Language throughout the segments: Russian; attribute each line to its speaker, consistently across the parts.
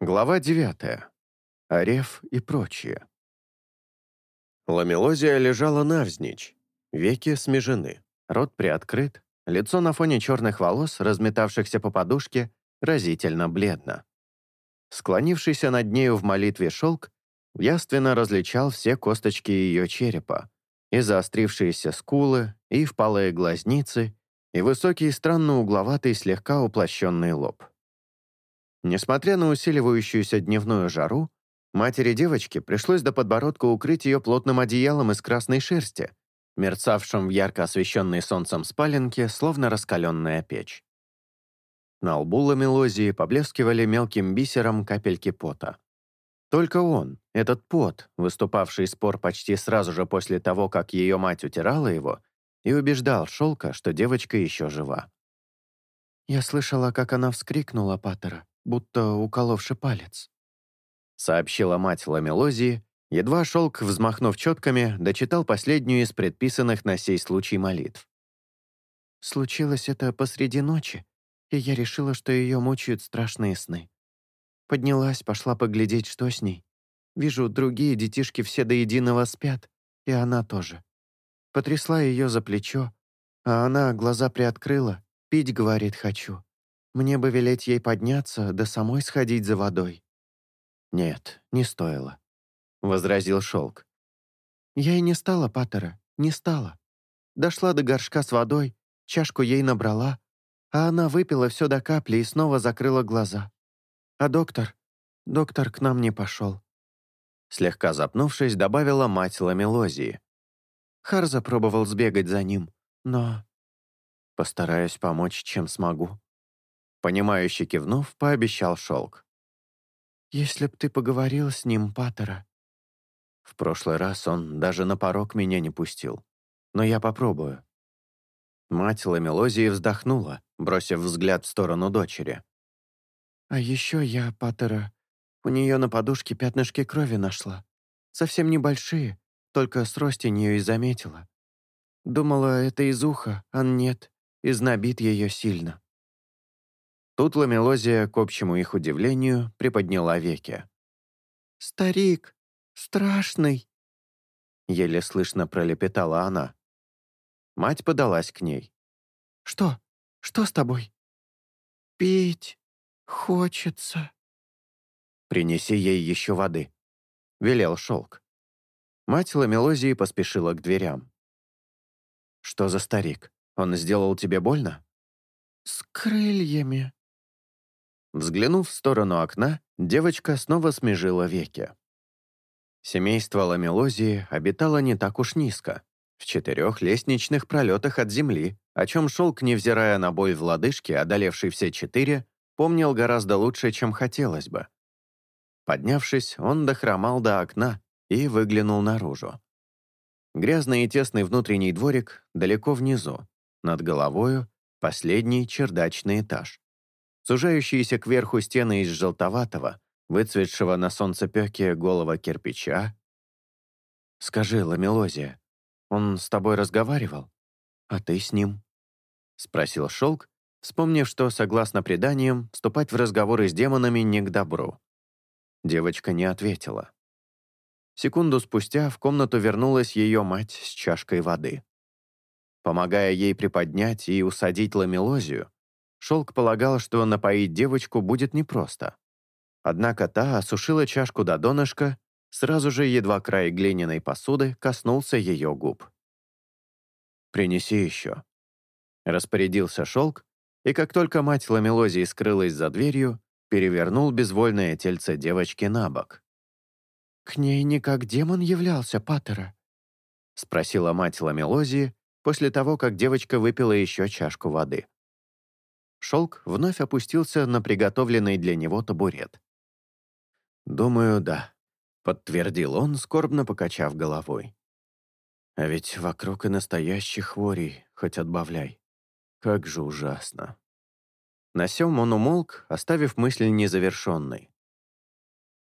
Speaker 1: Глава 9. Орев и прочее. Ламелозия лежала навзничь, веки смежены, рот приоткрыт, лицо на фоне черных волос, разметавшихся по подушке, разительно бледно. Склонившийся над нею в молитве шелк яственно различал все косточки ее черепа, и заострившиеся скулы, и впалые глазницы, и высокий странно угловатый слегка уплощенный лоб. Несмотря на усиливающуюся дневную жару, матери девочки пришлось до подбородка укрыть ее плотным одеялом из красной шерсти, мерцавшим в ярко освещенной солнцем спаленке, словно раскаленная печь. На лбу ламелозии поблескивали мелким бисером капельки пота. Только он, этот пот, выступавший спор почти сразу же после того, как ее мать утирала его, и убеждал Шелка, что девочка еще жива. «Я слышала, как она вскрикнула, Паттера будто уколовши палец», — сообщила мать Ламелозии, едва шелк, взмахнув четками, дочитал последнюю из предписанных на сей случай молитв. «Случилось это посреди ночи, и я решила, что ее мучают страшные сны. Поднялась, пошла поглядеть, что с ней. Вижу, другие детишки все до единого спят, и она тоже. Потрясла ее за плечо, а она глаза приоткрыла, пить, говорит, хочу. Мне бы велеть ей подняться, да самой сходить за водой». «Нет, не стоило», — возразил Шелк. «Я и не стала, Паттера, не стала. Дошла до горшка с водой, чашку ей набрала, а она выпила все до капли и снова закрыла глаза. А доктор, доктор к нам не пошел». Слегка запнувшись, добавила мать Ламелозии. Харза пробовал сбегать за ним, но... Постараюсь помочь, чем смогу. Понимающе кивнув, пообещал Шелк. «Если б ты поговорил с ним, Паттера». В прошлый раз он даже на порог меня не пустил. Но я попробую. Мать Ламелозии вздохнула, бросив взгляд в сторону дочери. «А еще я, Паттера, у нее на подушке пятнышки крови нашла. Совсем небольшие, только с ростенью и заметила. Думала, это из уха, а нет, изнобит ее сильно. Тут Ламелозия, к общему их удивлению, приподняла веки. «Старик, страшный!» Еле слышно пролепетала она. Мать подалась к ней. «Что? Что с тобой?» «Пить хочется». «Принеси ей еще воды», — велел шелк. Мать Ламелозии поспешила к дверям. «Что за старик? Он сделал тебе больно?» «С крыльями», Взглянув в сторону окна, девочка снова смежила веки. Семейство Ламелозии обитало не так уж низко, в четырех лестничных пролетах от земли, о чем Шелк, невзирая на бой в лодыжке, одолевший все четыре, помнил гораздо лучше, чем хотелось бы. Поднявшись, он дохромал до окна и выглянул наружу. Грязный и тесный внутренний дворик далеко внизу, над головою — последний чердачный этаж. Сужающиеся кверху стены из желтоватого, выцветшего на солнцепёке голого кирпича. «Скажи, Ламелозия, он с тобой разговаривал? А ты с ним?» — спросил Шелк, вспомнив, что, согласно преданиям, вступать в разговоры с демонами не к добру. Девочка не ответила. Секунду спустя в комнату вернулась ее мать с чашкой воды. Помогая ей приподнять и усадить ламелозию, Шелк полагал, что напоить девочку будет непросто. Однако та осушила чашку до донышка, сразу же едва край глиняной посуды коснулся ее губ. «Принеси еще», — распорядился шелк, и как только мать Ламелозии скрылась за дверью, перевернул безвольное тельце девочки на бок. «К ней не как демон являлся, Паттера?» — спросила мать Ламелозии после того, как девочка выпила еще чашку воды. Шелк вновь опустился на приготовленный для него табурет. «Думаю, да», — подтвердил он, скорбно покачав головой. «А ведь вокруг и настоящих хворей, хоть отбавляй. Как же ужасно». На сём он умолк, оставив мысль незавершенной.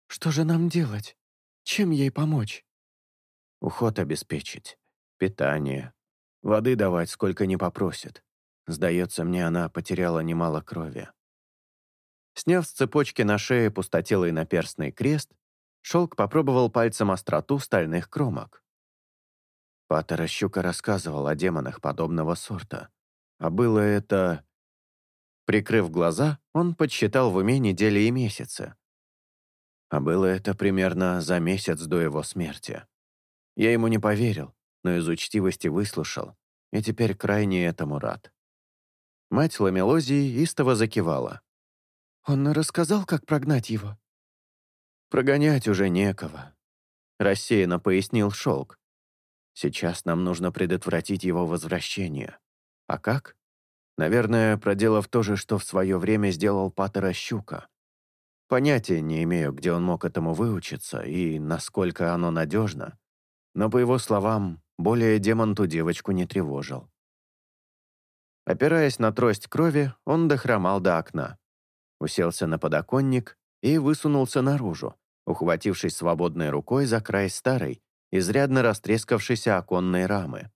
Speaker 1: «Что же нам делать? Чем ей помочь?» «Уход обеспечить, питание, воды давать, сколько не попросит. Сдается мне, она потеряла немало крови. Сняв с цепочки на шее пустотелый наперстный крест, Шелк попробовал пальцем остроту стальных кромок. Патера Щука рассказывал о демонах подобного сорта. А было это... Прикрыв глаза, он подсчитал в уме недели и месяцы. А было это примерно за месяц до его смерти. Я ему не поверил, но из учтивости выслушал, и теперь крайне этому рад. Мать Ламелозии истово закивала. «Он рассказал, как прогнать его?» «Прогонять уже некого», — рассеянно пояснил Шелк. «Сейчас нам нужно предотвратить его возвращение. А как? Наверное, проделав то же, что в свое время сделал Паттера Щука. Понятия не имею, где он мог этому выучиться и насколько оно надежно, но, по его словам, более демон ту девочку не тревожил. Опираясь на трость крови, он дохромал до окна, уселся на подоконник и высунулся наружу, ухватившись свободной рукой за край старой, изрядно растрескавшейся оконной рамы.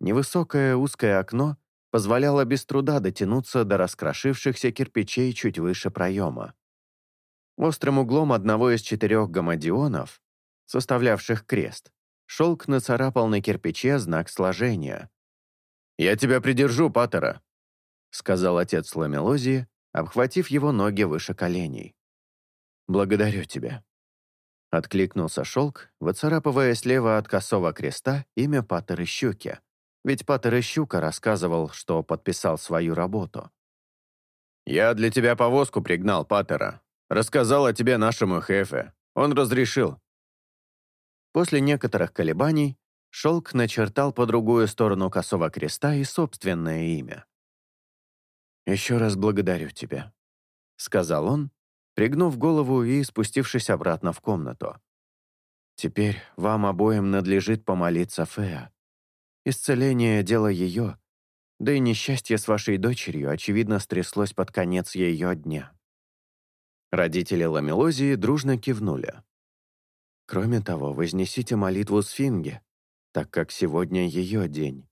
Speaker 1: Невысокое узкое окно позволяло без труда дотянуться до раскрошившихся кирпичей чуть выше проема. Острым углом одного из четырех гамадионов, составлявших крест, шелк нацарапал на кирпиче знак сложения. «Я тебя придержу, Паттера», — сказал отец Ламелозии, обхватив его ноги выше коленей. «Благодарю тебя», — откликнулся шелк, выцарапывая слева от косого креста имя Паттера Щуки, ведь Паттер Щука рассказывал, что подписал свою работу. «Я для тебя повозку пригнал, Паттера. Рассказал о тебе нашему Хефе. Он разрешил». После некоторых колебаний Шелк начертал по другую сторону косого креста и собственное имя. «Еще раз благодарю тебя», — сказал он, пригнув голову и спустившись обратно в комнату. «Теперь вам обоим надлежит помолиться Феа. Исцеление — дело ее, да и несчастье с вашей дочерью, очевидно, стряслось под конец ее дня». Родители Ламелозии дружно кивнули. «Кроме того, вознесите молитву Сфинге, так как сегодня ее день,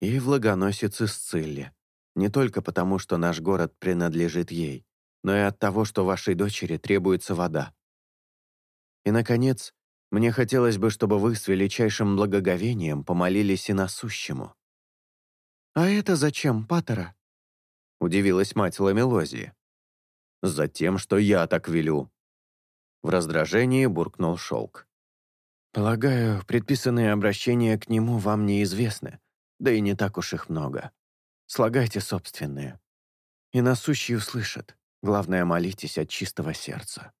Speaker 1: и влагоносице Сцилле, не только потому, что наш город принадлежит ей, но и от того, что вашей дочери требуется вода. И, наконец, мне хотелось бы, чтобы вы с величайшим благоговением помолились и насущему». «А это зачем, Паттера?» — удивилась мать Ламелозии. «Затем, что я так велю». В раздражении буркнул шелк. «Полагаю, предписанные обращения к нему вам неизвестны, да и не так уж их много. Слагайте собственные. И насущий услышат. Главное, молитесь от чистого сердца».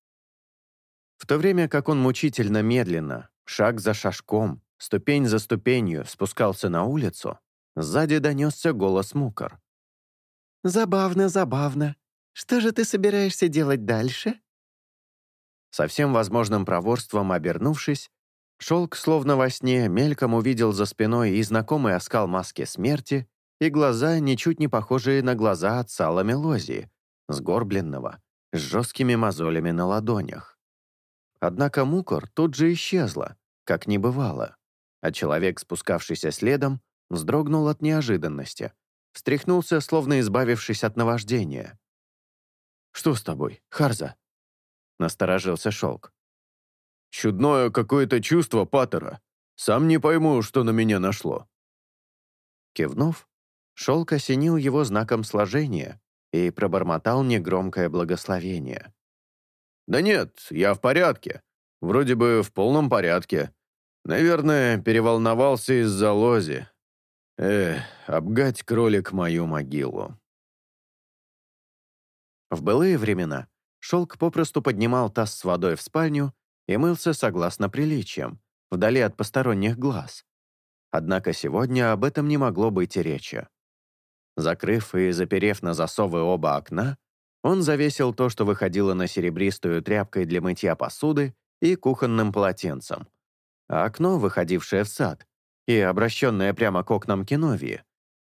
Speaker 1: В то время как он мучительно медленно, шаг за шажком, ступень за ступенью спускался на улицу, сзади донесся голос Мукар.
Speaker 2: «Забавно, забавно. Что же ты собираешься делать дальше?»
Speaker 1: Со всем возможным проворством обернувшись, Шелк, словно во сне, мельком увидел за спиной и знакомый оскал маски смерти, и глаза, ничуть не похожие на глаза отца Ламелозии, сгорбленного, с жесткими мозолями на ладонях. Однако мукор тут же исчезла, как не бывало, а человек, спускавшийся следом, вздрогнул от неожиданности, встряхнулся, словно избавившись от наваждения. «Что с тобой, Харза?» — насторожился Шелк. «Чудное какое-то чувство Паттера. Сам не пойму, что на меня нашло». Кивнув, Шелк осенил его знаком сложения и пробормотал негромкое благословение. «Да нет, я в порядке. Вроде бы в полном порядке. Наверное, переволновался из-за лози. Эх, обгать кролик мою могилу». В былые времена Шелк попросту поднимал таз с водой в спальню и мылся согласно приличиям, вдали от посторонних глаз. Однако сегодня об этом не могло быть и речи. Закрыв и заперев на засовы оба окна, он завесил то, что выходило на серебристую тряпкой для мытья посуды и кухонным полотенцем. А окно, выходившее в сад, и обращенное прямо к окнам Кеновии,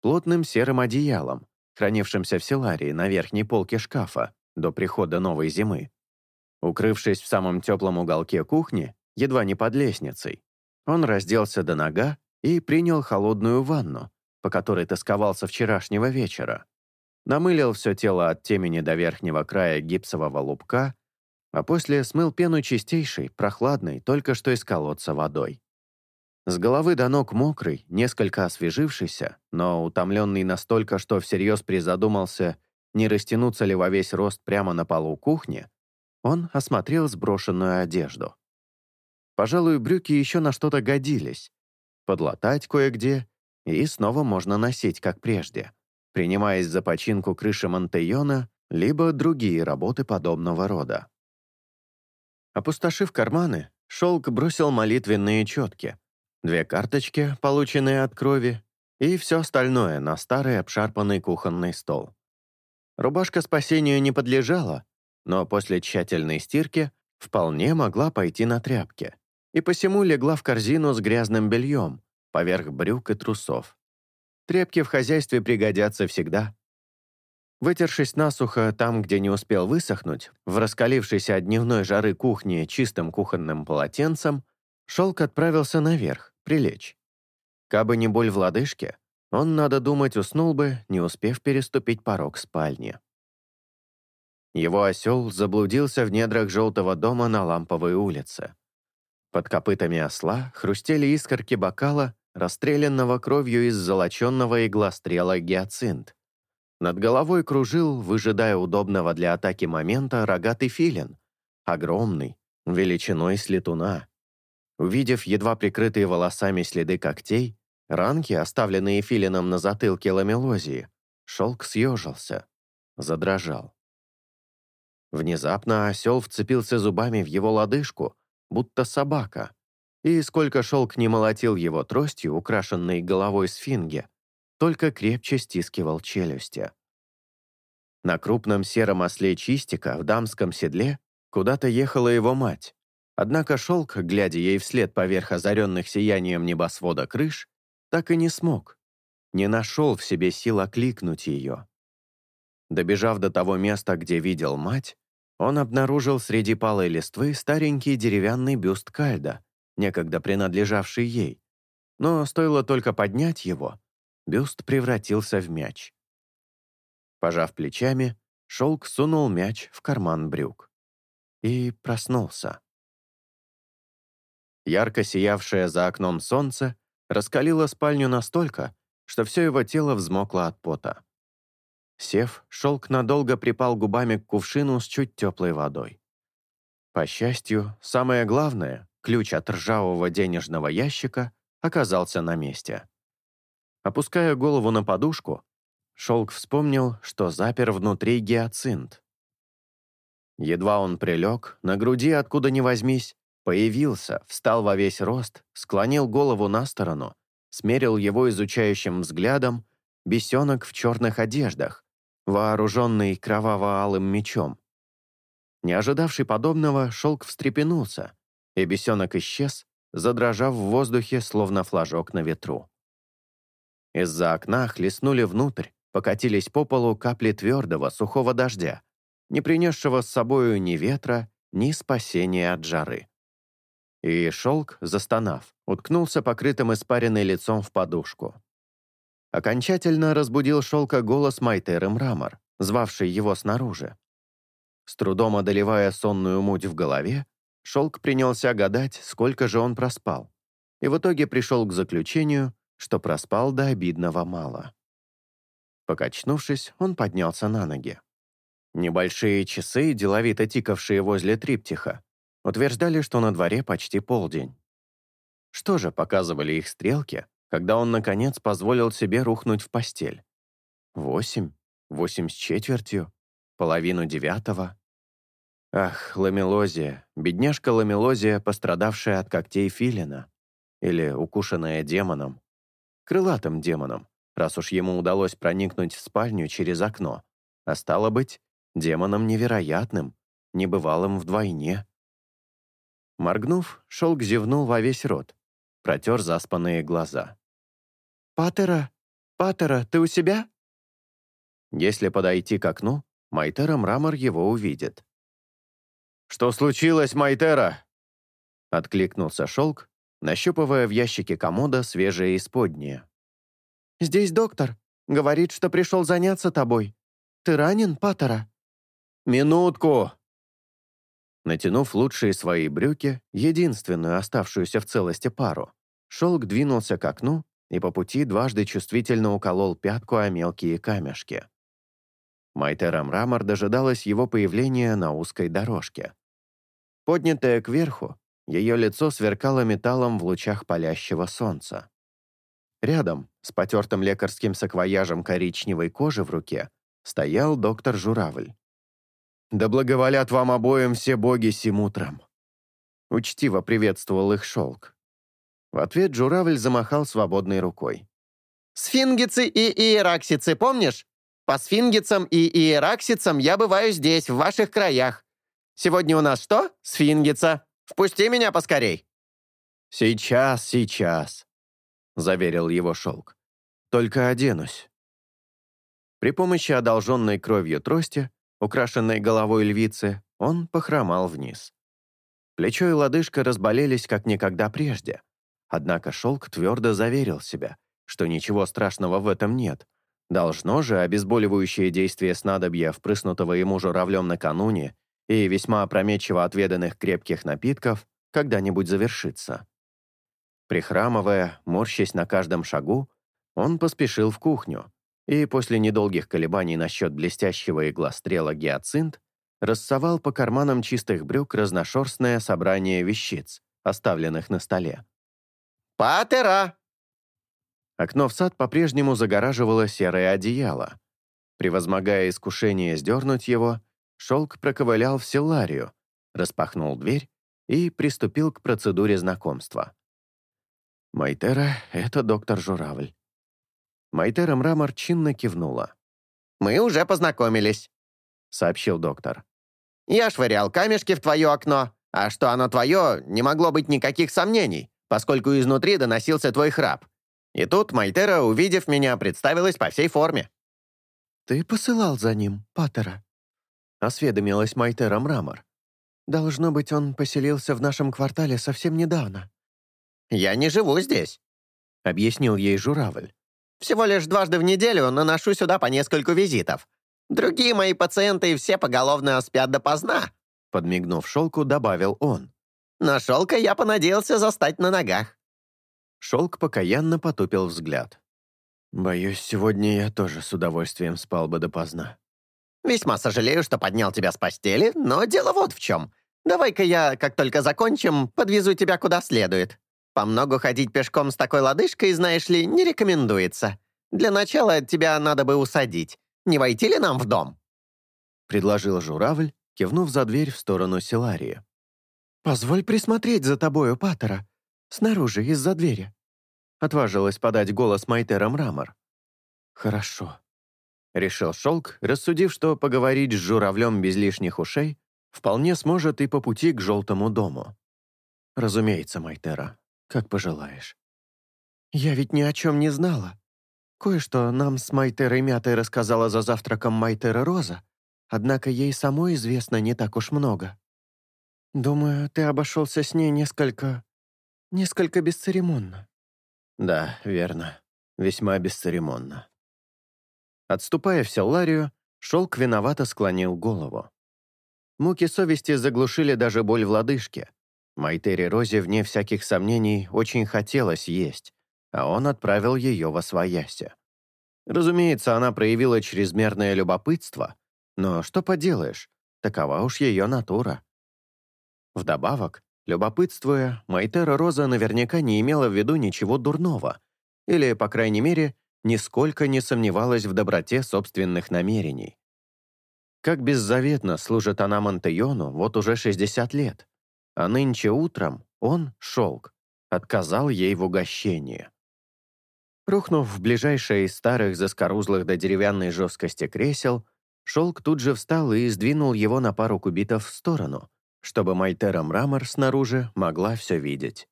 Speaker 1: плотным серым одеялом, хранившимся в селарии на верхней полке шкафа до прихода новой зимы. Укрывшись в самом теплом уголке кухни, едва не под лестницей, он разделся до нога и принял холодную ванну, по которой тосковался вчерашнего вечера. намылил все тело от темени до верхнего края гипсового лупка, а после смыл пену чистейшей, прохладной, только что из колодца водой. С головы до ног мокрый, несколько освежившийся, но утомленный настолько, что всерьез призадумался, не растянуться ли во весь рост прямо на полу кухни, он осмотрел сброшенную одежду. Пожалуй, брюки еще на что-то годились. Подлатать кое-где, и снова можно носить, как прежде, принимаясь за починку крыши Монтейона либо другие работы подобного рода. Опустошив карманы, Шелк бросил молитвенные четки, две карточки, полученные от крови, и все остальное на старый обшарпанный кухонный стол. Рубашка спасению не подлежала, но после тщательной стирки вполне могла пойти на тряпки, и посему легла в корзину с грязным бельем, поверх брюк и трусов. Тряпки в хозяйстве пригодятся всегда. Вытершись насухо там, где не успел высохнуть, в раскалившейся от дневной жары кухне чистым кухонным полотенцем, шелк отправился наверх, прилечь. Кабы не боль в лодыжке, он, надо думать, уснул бы, не успев переступить порог спальни. Его осел заблудился в недрах желтого дома на Ламповой улице. Под копытами осла хрустели искорки бокала, расстрелянного кровью из золоченного иглострела гиацинт. Над головой кружил, выжидая удобного для атаки момента, рогатый филин, огромный, величиной с летуна. Увидев едва прикрытые волосами следы когтей, ранки, оставленные филином на затылке ламелозии, шелк съежился, задрожал. Внезапно осел вцепился зубами в его лодыжку, будто собака, и сколько шелк не молотил его тростью, украшенной головой сфинги, только крепче стискивал челюсти. На крупном сером осле чистика в дамском седле куда-то ехала его мать, однако шелк, глядя ей вслед поверх озаренных сиянием небосвода крыш, так и не смог, не нашел в себе сил окликнуть ее. Добежав до того места, где видел мать, он обнаружил среди палой листвы старенький деревянный бюст Кальда, некогда принадлежавший ей. Но стоило только поднять его, бюст превратился в мяч. Пожав плечами, шелк сунул мяч в карман брюк. И проснулся. Ярко сиявшее за окном солнце раскалило спальню настолько, что все его тело взмокло от пота. Сев, шелк надолго припал губами к кувшину с чуть теплой водой. По счастью, самое главное, ключ от ржавого денежного ящика, оказался на месте. Опуская голову на подушку, шелк вспомнил, что запер внутри гиацинт. Едва он прилег, на груди, откуда ни возьмись, появился, встал во весь рост, склонил голову на сторону, смерил его изучающим взглядом бесенок в черных одеждах, вооруженный кроваво-алым мечом. Не ожидавший подобного, шелк встрепенулся, и бесенок исчез, задрожав в воздухе, словно флажок на ветру. Из-за окна хлестнули внутрь, покатились по полу капли твердого, сухого дождя, не принесшего с собою ни ветра, ни спасения от жары. И шелк, застонав, уткнулся покрытым испаренной лицом в подушку. Окончательно разбудил шелка голос Майтеры Мрамор, звавший его снаружи. С трудом одолевая сонную муть в голове, шелк принялся гадать, сколько же он проспал, и в итоге пришел к заключению, что проспал до обидного мало. Покачнувшись, он поднялся на ноги. Небольшие часы, деловито тикавшие возле триптиха, утверждали, что на дворе почти полдень. Что же показывали их стрелки, когда он, наконец, позволил себе рухнуть в постель. Восемь, восемь с четвертью, половину девятого. Ах, ламелозия, бедняжка ламелозия, пострадавшая от когтей филина. Или укушенная демоном. Крылатым демоном, раз уж ему удалось проникнуть в спальню через окно. А стало быть, демоном невероятным, небывалым вдвойне. Моргнув, шелк зевнул во весь рот, протер заспанные глаза.
Speaker 2: «Паттера? Паттера, ты у себя?»
Speaker 1: Если подойти к окну, Майтера Мрамор его увидит. «Что случилось, Майтера?» Откликнулся шелк, нащупывая в ящике комода свежее исподнее.
Speaker 2: «Здесь доктор. Говорит, что пришел заняться тобой. Ты ранен, Паттера?»
Speaker 1: «Минутку!» Натянув лучшие свои брюки, единственную оставшуюся в целости пару, шелк двинулся к окну и по пути дважды чувствительно уколол пятку о мелкие камешки. Майтера Мрамор дожидалась его появления на узкой дорожке. Поднятая кверху, ее лицо сверкало металлом в лучах палящего солнца. Рядом, с потертым лекарским саквояжем коричневой кожи в руке, стоял доктор Журавль. «Да благоволят вам обоим все боги сим утром!» Учтиво приветствовал их шелк. В ответ Журавль замахал свободной рукой.
Speaker 3: «Сфингицы и иераксицы, помнишь? По сфингицам и иераксицам я бываю здесь, в ваших краях. Сегодня у нас что? Сфингица. Впусти меня поскорей!»
Speaker 1: «Сейчас, сейчас», — заверил его шелк. «Только оденусь». При помощи одолженной кровью трости украшенной головой львицы, он похромал вниз. Плечо и лодыжка разболелись как никогда прежде. Однако шелк твердо заверил себя, что ничего страшного в этом нет. Должно же обезболивающее действие снадобья, впрыснутого ему журавлем накануне, и весьма опрометчиво отведанных крепких напитков, когда-нибудь завершиться. Прихрамывая, морщась на каждом шагу, он поспешил в кухню, и после недолгих колебаний насчет блестящего иглострела гиацинт рассовал по карманам чистых брюк разношерстное собрание вещиц, оставленных на столе.
Speaker 3: «Патера!»
Speaker 1: Окно в сад по-прежнему загораживало серое одеяло. Превозмогая искушение сдернуть его, шелк проковылял в селларию, распахнул дверь и приступил к процедуре знакомства. Майтера — это доктор Журавль. Майтера Мрамор чинно кивнула.
Speaker 3: «Мы уже познакомились», — сообщил доктор. «Я швырял камешки в твое окно, а что оно твое, не могло быть никаких сомнений, поскольку изнутри доносился твой храп. И тут Майтера, увидев меня, представилась по всей форме».
Speaker 2: «Ты посылал за ним, Паттера?» — осведомилась Майтера Мрамор. «Должно быть, он поселился в нашем квартале совсем недавно».
Speaker 3: «Я не живу здесь», — объяснил ей журавль. Всего лишь дважды в неделю наношу сюда по нескольку визитов. Другие мои пациенты все поголовно спят допоздна», подмигнув шелку, добавил он. «Но шелка я понадеялся застать на ногах».
Speaker 1: Шелк покаянно потупил взгляд. «Боюсь, сегодня я тоже с удовольствием спал бы допоздна».
Speaker 3: «Весьма сожалею, что поднял тебя с постели, но дело вот в чем. Давай-ка я, как только закончим, подвезу тебя куда следует. По многу ходить пешком с такой лодыжкой, знаешь ли, не рекомендуется. Для начала тебя надо бы усадить. Не войти ли нам в дом?»
Speaker 1: Предложил журавль, кивнув за дверь в сторону Силарии.
Speaker 2: «Позволь присмотреть за тобою, Паттера. Снаружи, из-за двери».
Speaker 1: Отважилась подать голос Майтера Мрамор. «Хорошо», — решил Шелк, рассудив, что поговорить с журавлем без лишних ушей вполне сможет и по пути к желтому дому. «Разумеется, Майтера, как пожелаешь».
Speaker 2: «Я ведь ни о чем не знала. Кое-что нам с Майтерой Мятой рассказала за завтраком Майтера Роза, однако ей самой известно не так уж много. Думаю, ты обошелся с ней несколько... несколько бесцеремонно».
Speaker 1: «Да, верно. Весьма бесцеремонно». Отступая в Селларию, Шелк виновато склонил голову. Муки совести заглушили даже боль в лодыжке, Майтере Розе, вне всяких сомнений, очень хотелось есть, а он отправил ее во свояси. Разумеется, она проявила чрезмерное любопытство, но что поделаешь, такова уж ее натура. Вдобавок, любопытствуя, Майтера Роза наверняка не имела в виду ничего дурного, или, по крайней мере, нисколько не сомневалась в доброте собственных намерений. Как беззаветно служит она Монтеону вот уже 60 лет а нынче утром он, шелк, отказал ей в угощении. Рухнув в ближайшее из старых заскорузлых до деревянной жесткости кресел, шелк тут же встал и сдвинул его на пару кубитов в сторону, чтобы Майтера Мрамор снаружи могла все видеть.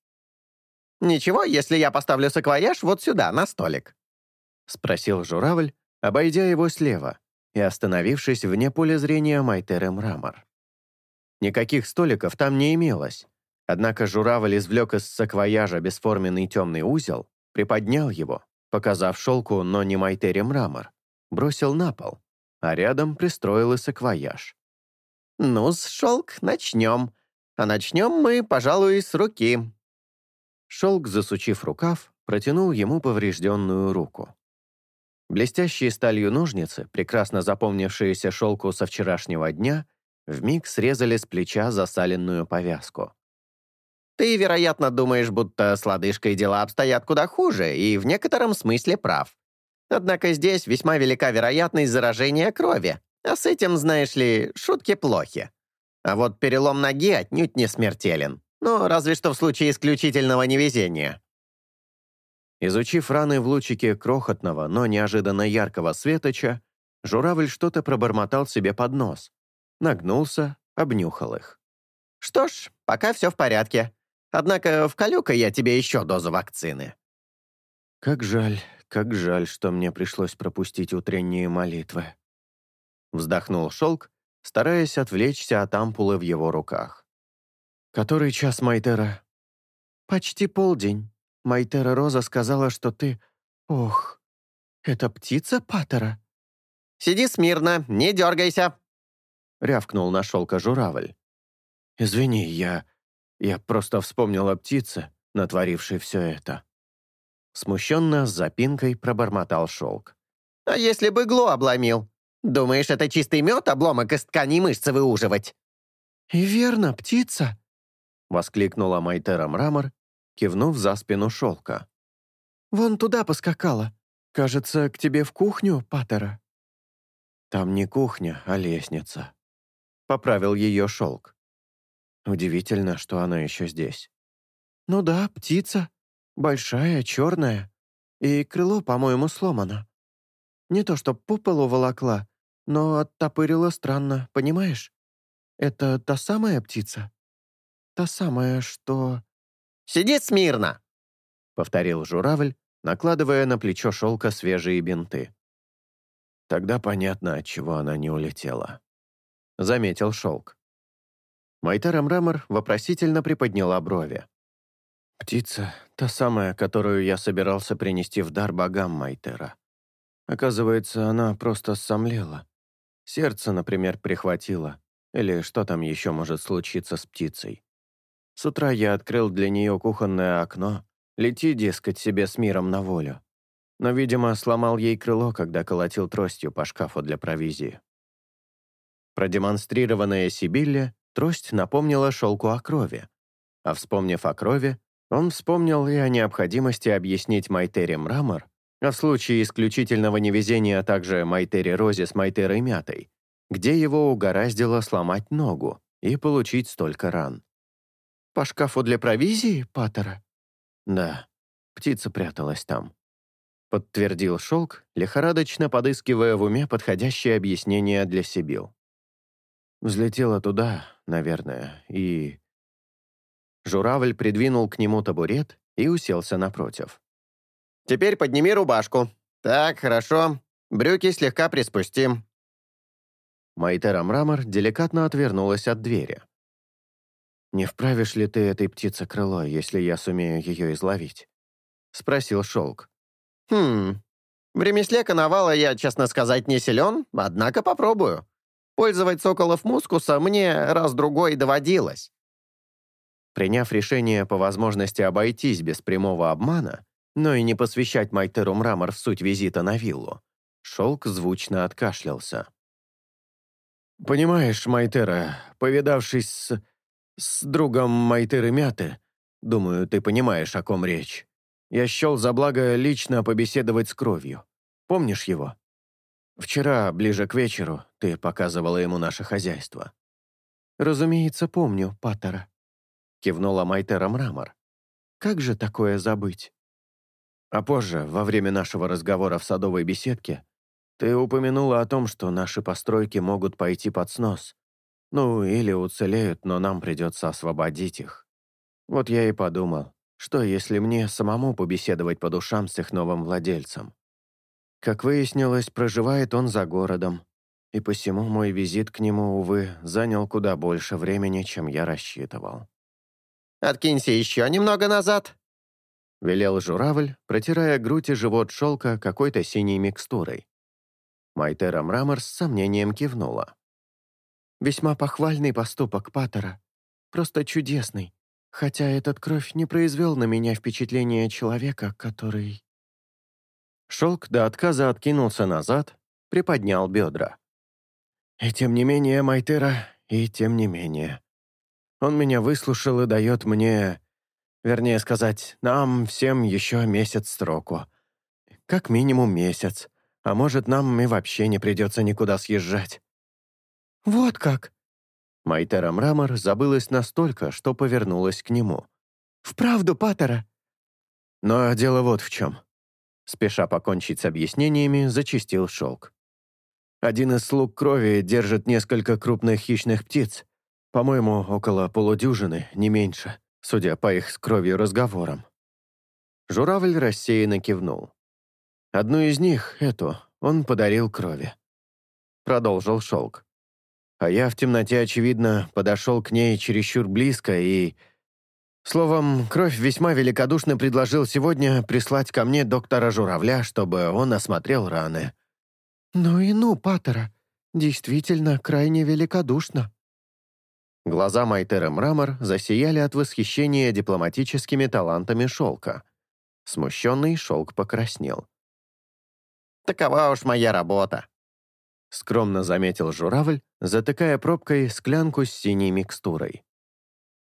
Speaker 3: «Ничего, если я поставлю саквояж вот сюда, на столик?»
Speaker 1: — спросил журавль, обойдя его слева и остановившись вне поля зрения Майтеры Мрамор. Никаких столиков там не имелось. Однако журавль извлек из саквояжа бесформенный темный узел, приподнял его, показав шелку, но не Майтере мрамор, бросил на пол а рядом пристроил и саквояж.
Speaker 3: «Ну, шелк, начнем. А начнем мы, пожалуй, с руки».
Speaker 1: Шелк, засучив рукав, протянул ему поврежденную руку. Блестящие сталью ножницы, прекрасно запомнившиеся шелку со вчерашнего дня, вмиг срезали с плеча засаленную повязку.
Speaker 3: «Ты, вероятно, думаешь, будто с лодыжкой дела обстоят куда хуже, и в некотором смысле прав. Однако здесь весьма велика вероятность заражения крови, а с этим, знаешь ли, шутки плохи. А вот перелом ноги отнюдь не смертелен. Ну, разве что в случае исключительного невезения.
Speaker 1: Изучив раны в лучике крохотного, но неожиданно яркого светоча, журавль что-то пробормотал себе под нос. Нагнулся, обнюхал их.
Speaker 3: «Что ж, пока все в порядке. Однако вколю-ка я тебе еще дозу вакцины».
Speaker 1: «Как жаль, как жаль, что мне пришлось пропустить утренние молитвы». Вздохнул шелк, стараясь отвлечься от ампулы в его руках. «Который час, Майтера?»
Speaker 2: «Почти полдень. Майтера Роза сказала, что ты... Ох, это птица Паттера?»
Speaker 3: «Сиди смирно, не дергайся!»
Speaker 1: — рявкнул на шелка журавль. «Извини, я... я просто вспомнил о птице, натворившей все это». Смущенно, с запинкой пробормотал шелк.
Speaker 3: «А если бы иглу обломил? Думаешь, это чистый мед обломок из ткани мышцы выуживать?»
Speaker 2: «И верно, птица!»
Speaker 1: — воскликнула Майтера Мрамор, кивнув за спину шелка.
Speaker 2: «Вон туда поскакала. Кажется, к тебе в кухню, Паттера».
Speaker 1: «Там не кухня, а лестница», — поправил ее шелк. Удивительно, что она еще здесь.
Speaker 2: «Ну да, птица. Большая, черная. И крыло, по-моему, сломано. Не то что по полу волокла, но оттопырила странно, понимаешь? Это та самая птица? Та самая, что...»
Speaker 3: «Сиди смирно!»
Speaker 1: — повторил журавль, накладывая на плечо шелка свежие бинты. Тогда понятно, от чего она не улетела. Заметил шелк. Майтара Мрамор вопросительно приподняла брови. «Птица — та самая, которую я собирался принести в дар богам Майтера. Оказывается, она просто сомлела. Сердце, например, прихватило. Или что там еще может случиться с птицей. С утра я открыл для нее кухонное окно. Лети, дескать, себе с миром на волю. Но, видимо, сломал ей крыло, когда колотил тростью по шкафу для провизии. Продемонстрированная Сибилле, трость напомнила шелку о крови. А вспомнив о крови, он вспомнил и о необходимости объяснить Майтере Мрамор, а в случае исключительного невезения также Майтере Розе с Майтерой Мятой, где его угораздило сломать ногу и получить столько ран.
Speaker 2: «По шкафу для провизии, Паттера?»
Speaker 1: «Да, птица пряталась там», — подтвердил Шелк, лихорадочно подыскивая в уме подходящее объяснение для Сибил. Взлетела туда, наверное, и... Журавль придвинул к нему табурет и уселся напротив.
Speaker 3: «Теперь подними рубашку. Так, хорошо. Брюки слегка приспустим».
Speaker 1: Майтера Мрамор деликатно отвернулась от двери. «Не вправишь ли ты этой птице крыло, если я сумею ее изловить?» — спросил Шелк.
Speaker 3: «Хм, в ремесле коновала я, честно сказать, не силен, однако попробую. Пользовать соколов мускуса мне раз-другой доводилось».
Speaker 1: Приняв решение по возможности обойтись без прямого обмана, но и не посвящать Майтеру Мрамор в суть визита на виллу, Шелк звучно откашлялся. «Понимаешь, Майтера, повидавшись с с другом Майтеры Мяты. Думаю, ты понимаешь, о ком речь. Я счел за благо лично побеседовать с кровью. Помнишь его? Вчера, ближе к вечеру, ты показывала ему наше хозяйство.
Speaker 2: «Разумеется, помню, Паттера», — кивнула Майтера Мрамор. «Как же такое забыть?»
Speaker 1: А позже, во время нашего разговора в садовой беседке, ты упомянула о том, что наши постройки могут пойти под снос, ну, или уцелеют, но нам придется освободить их. Вот я и подумал, что если мне самому побеседовать по душам с их новым владельцем. Как выяснилось, проживает он за городом, и посему мой визит к нему, увы, занял куда больше времени, чем я рассчитывал.
Speaker 3: «Откинься еще немного назад», —
Speaker 1: велел журавль, протирая грудь и живот шелка какой-то синей микстурой. Майтера Мрамор с сомнением кивнула.
Speaker 2: «Весьма похвальный поступок Паттера. Просто чудесный. Хотя этот кровь не произвел на меня впечатление человека, который...»
Speaker 1: Шелк до отказа откинулся назад, приподнял бедра. «И тем не менее, Майтера, и тем не менее. Он меня выслушал и дает мне... Вернее сказать, нам всем еще месяц сроку. Как минимум месяц. А может, нам и вообще не придется никуда съезжать».
Speaker 2: «Вот как!»
Speaker 1: Майтера Мрамор забылась настолько, что повернулась к нему.
Speaker 2: «Вправду, Паттера!»
Speaker 1: Но дело вот в чем. Спеша покончить с объяснениями, зачистил шелк. Один из слуг крови держит несколько крупных хищных птиц. По-моему, около полудюжины, не меньше, судя по их с кровью разговорам. Журавль рассеянно кивнул. Одну из них, эту, он подарил крови. Продолжил шелк. А я в темноте, очевидно, подошел к ней чересчур близко и... Словом, Кровь весьма великодушно предложил сегодня прислать ко мне доктора Журавля, чтобы он осмотрел раны.
Speaker 2: «Ну и ну, Паттера, действительно крайне великодушно».
Speaker 1: Глаза Майтера Мрамор засияли от восхищения дипломатическими талантами шелка. Смущенный шелк покраснел.
Speaker 3: «Такова уж моя работа», —
Speaker 1: скромно заметил журавль, затыкая пробкой склянку с синей микстурой.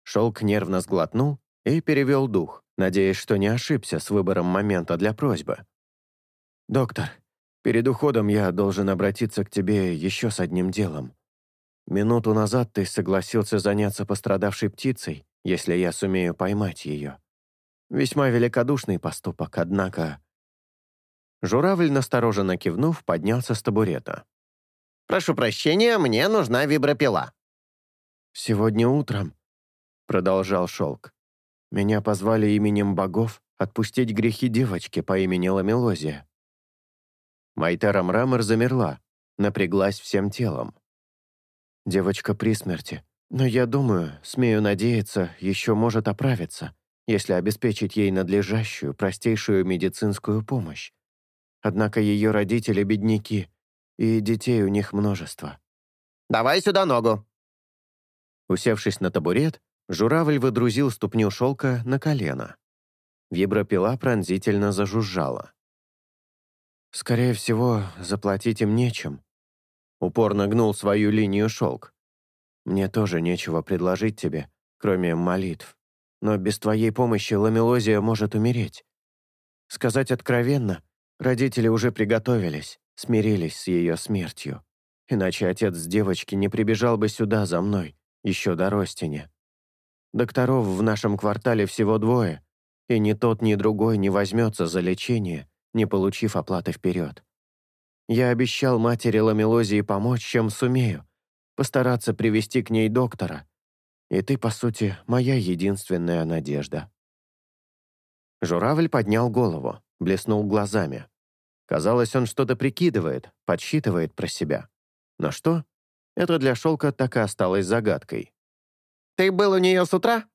Speaker 1: Шелк нервно сглотнул и перевел дух, надеясь, что не ошибся с выбором момента для просьбы. «Доктор, перед уходом я должен обратиться к тебе еще с одним делом. Минуту назад ты согласился заняться пострадавшей птицей, если я сумею поймать ее. Весьма великодушный поступок, однако...» Журавль, настороженно кивнув, поднялся с табурета.
Speaker 3: Прошу прощения, мне нужна вибропила».
Speaker 1: «Сегодня утром», — продолжал Шелк, «меня позвали именем богов отпустить грехи девочки по имени Ламелозия». Майтера Мрамор замерла, напряглась всем телом. Девочка при смерти, но я думаю, смею надеяться, еще может оправиться, если обеспечить ей надлежащую, простейшую медицинскую помощь. Однако ее родители бедняки — и детей у них множество.
Speaker 3: «Давай сюда ногу!»
Speaker 1: Усевшись на табурет, журавль выдрузил ступню шелка на колено. Вибропила пронзительно зажужжала. «Скорее всего, заплатить им нечем». Упорно гнул свою линию шелк. «Мне тоже нечего предложить тебе, кроме молитв. Но без твоей помощи ламелозия может умереть. Сказать откровенно, родители уже приготовились смирились с ее смертью. Иначе отец девочки не прибежал бы сюда за мной, еще до Ростине. Докторов в нашем квартале всего двое, и ни тот, ни другой не возьмется за лечение, не получив оплаты вперед. Я обещал матери Ламелозии помочь, чем сумею, постараться привести к ней доктора. И ты, по сути, моя единственная надежда. Журавль поднял голову, блеснул глазами. Казалось, он что-то прикидывает, подсчитывает про себя. Но что? Это для Шелка так и осталось загадкой.
Speaker 3: «Ты был у нее с утра?»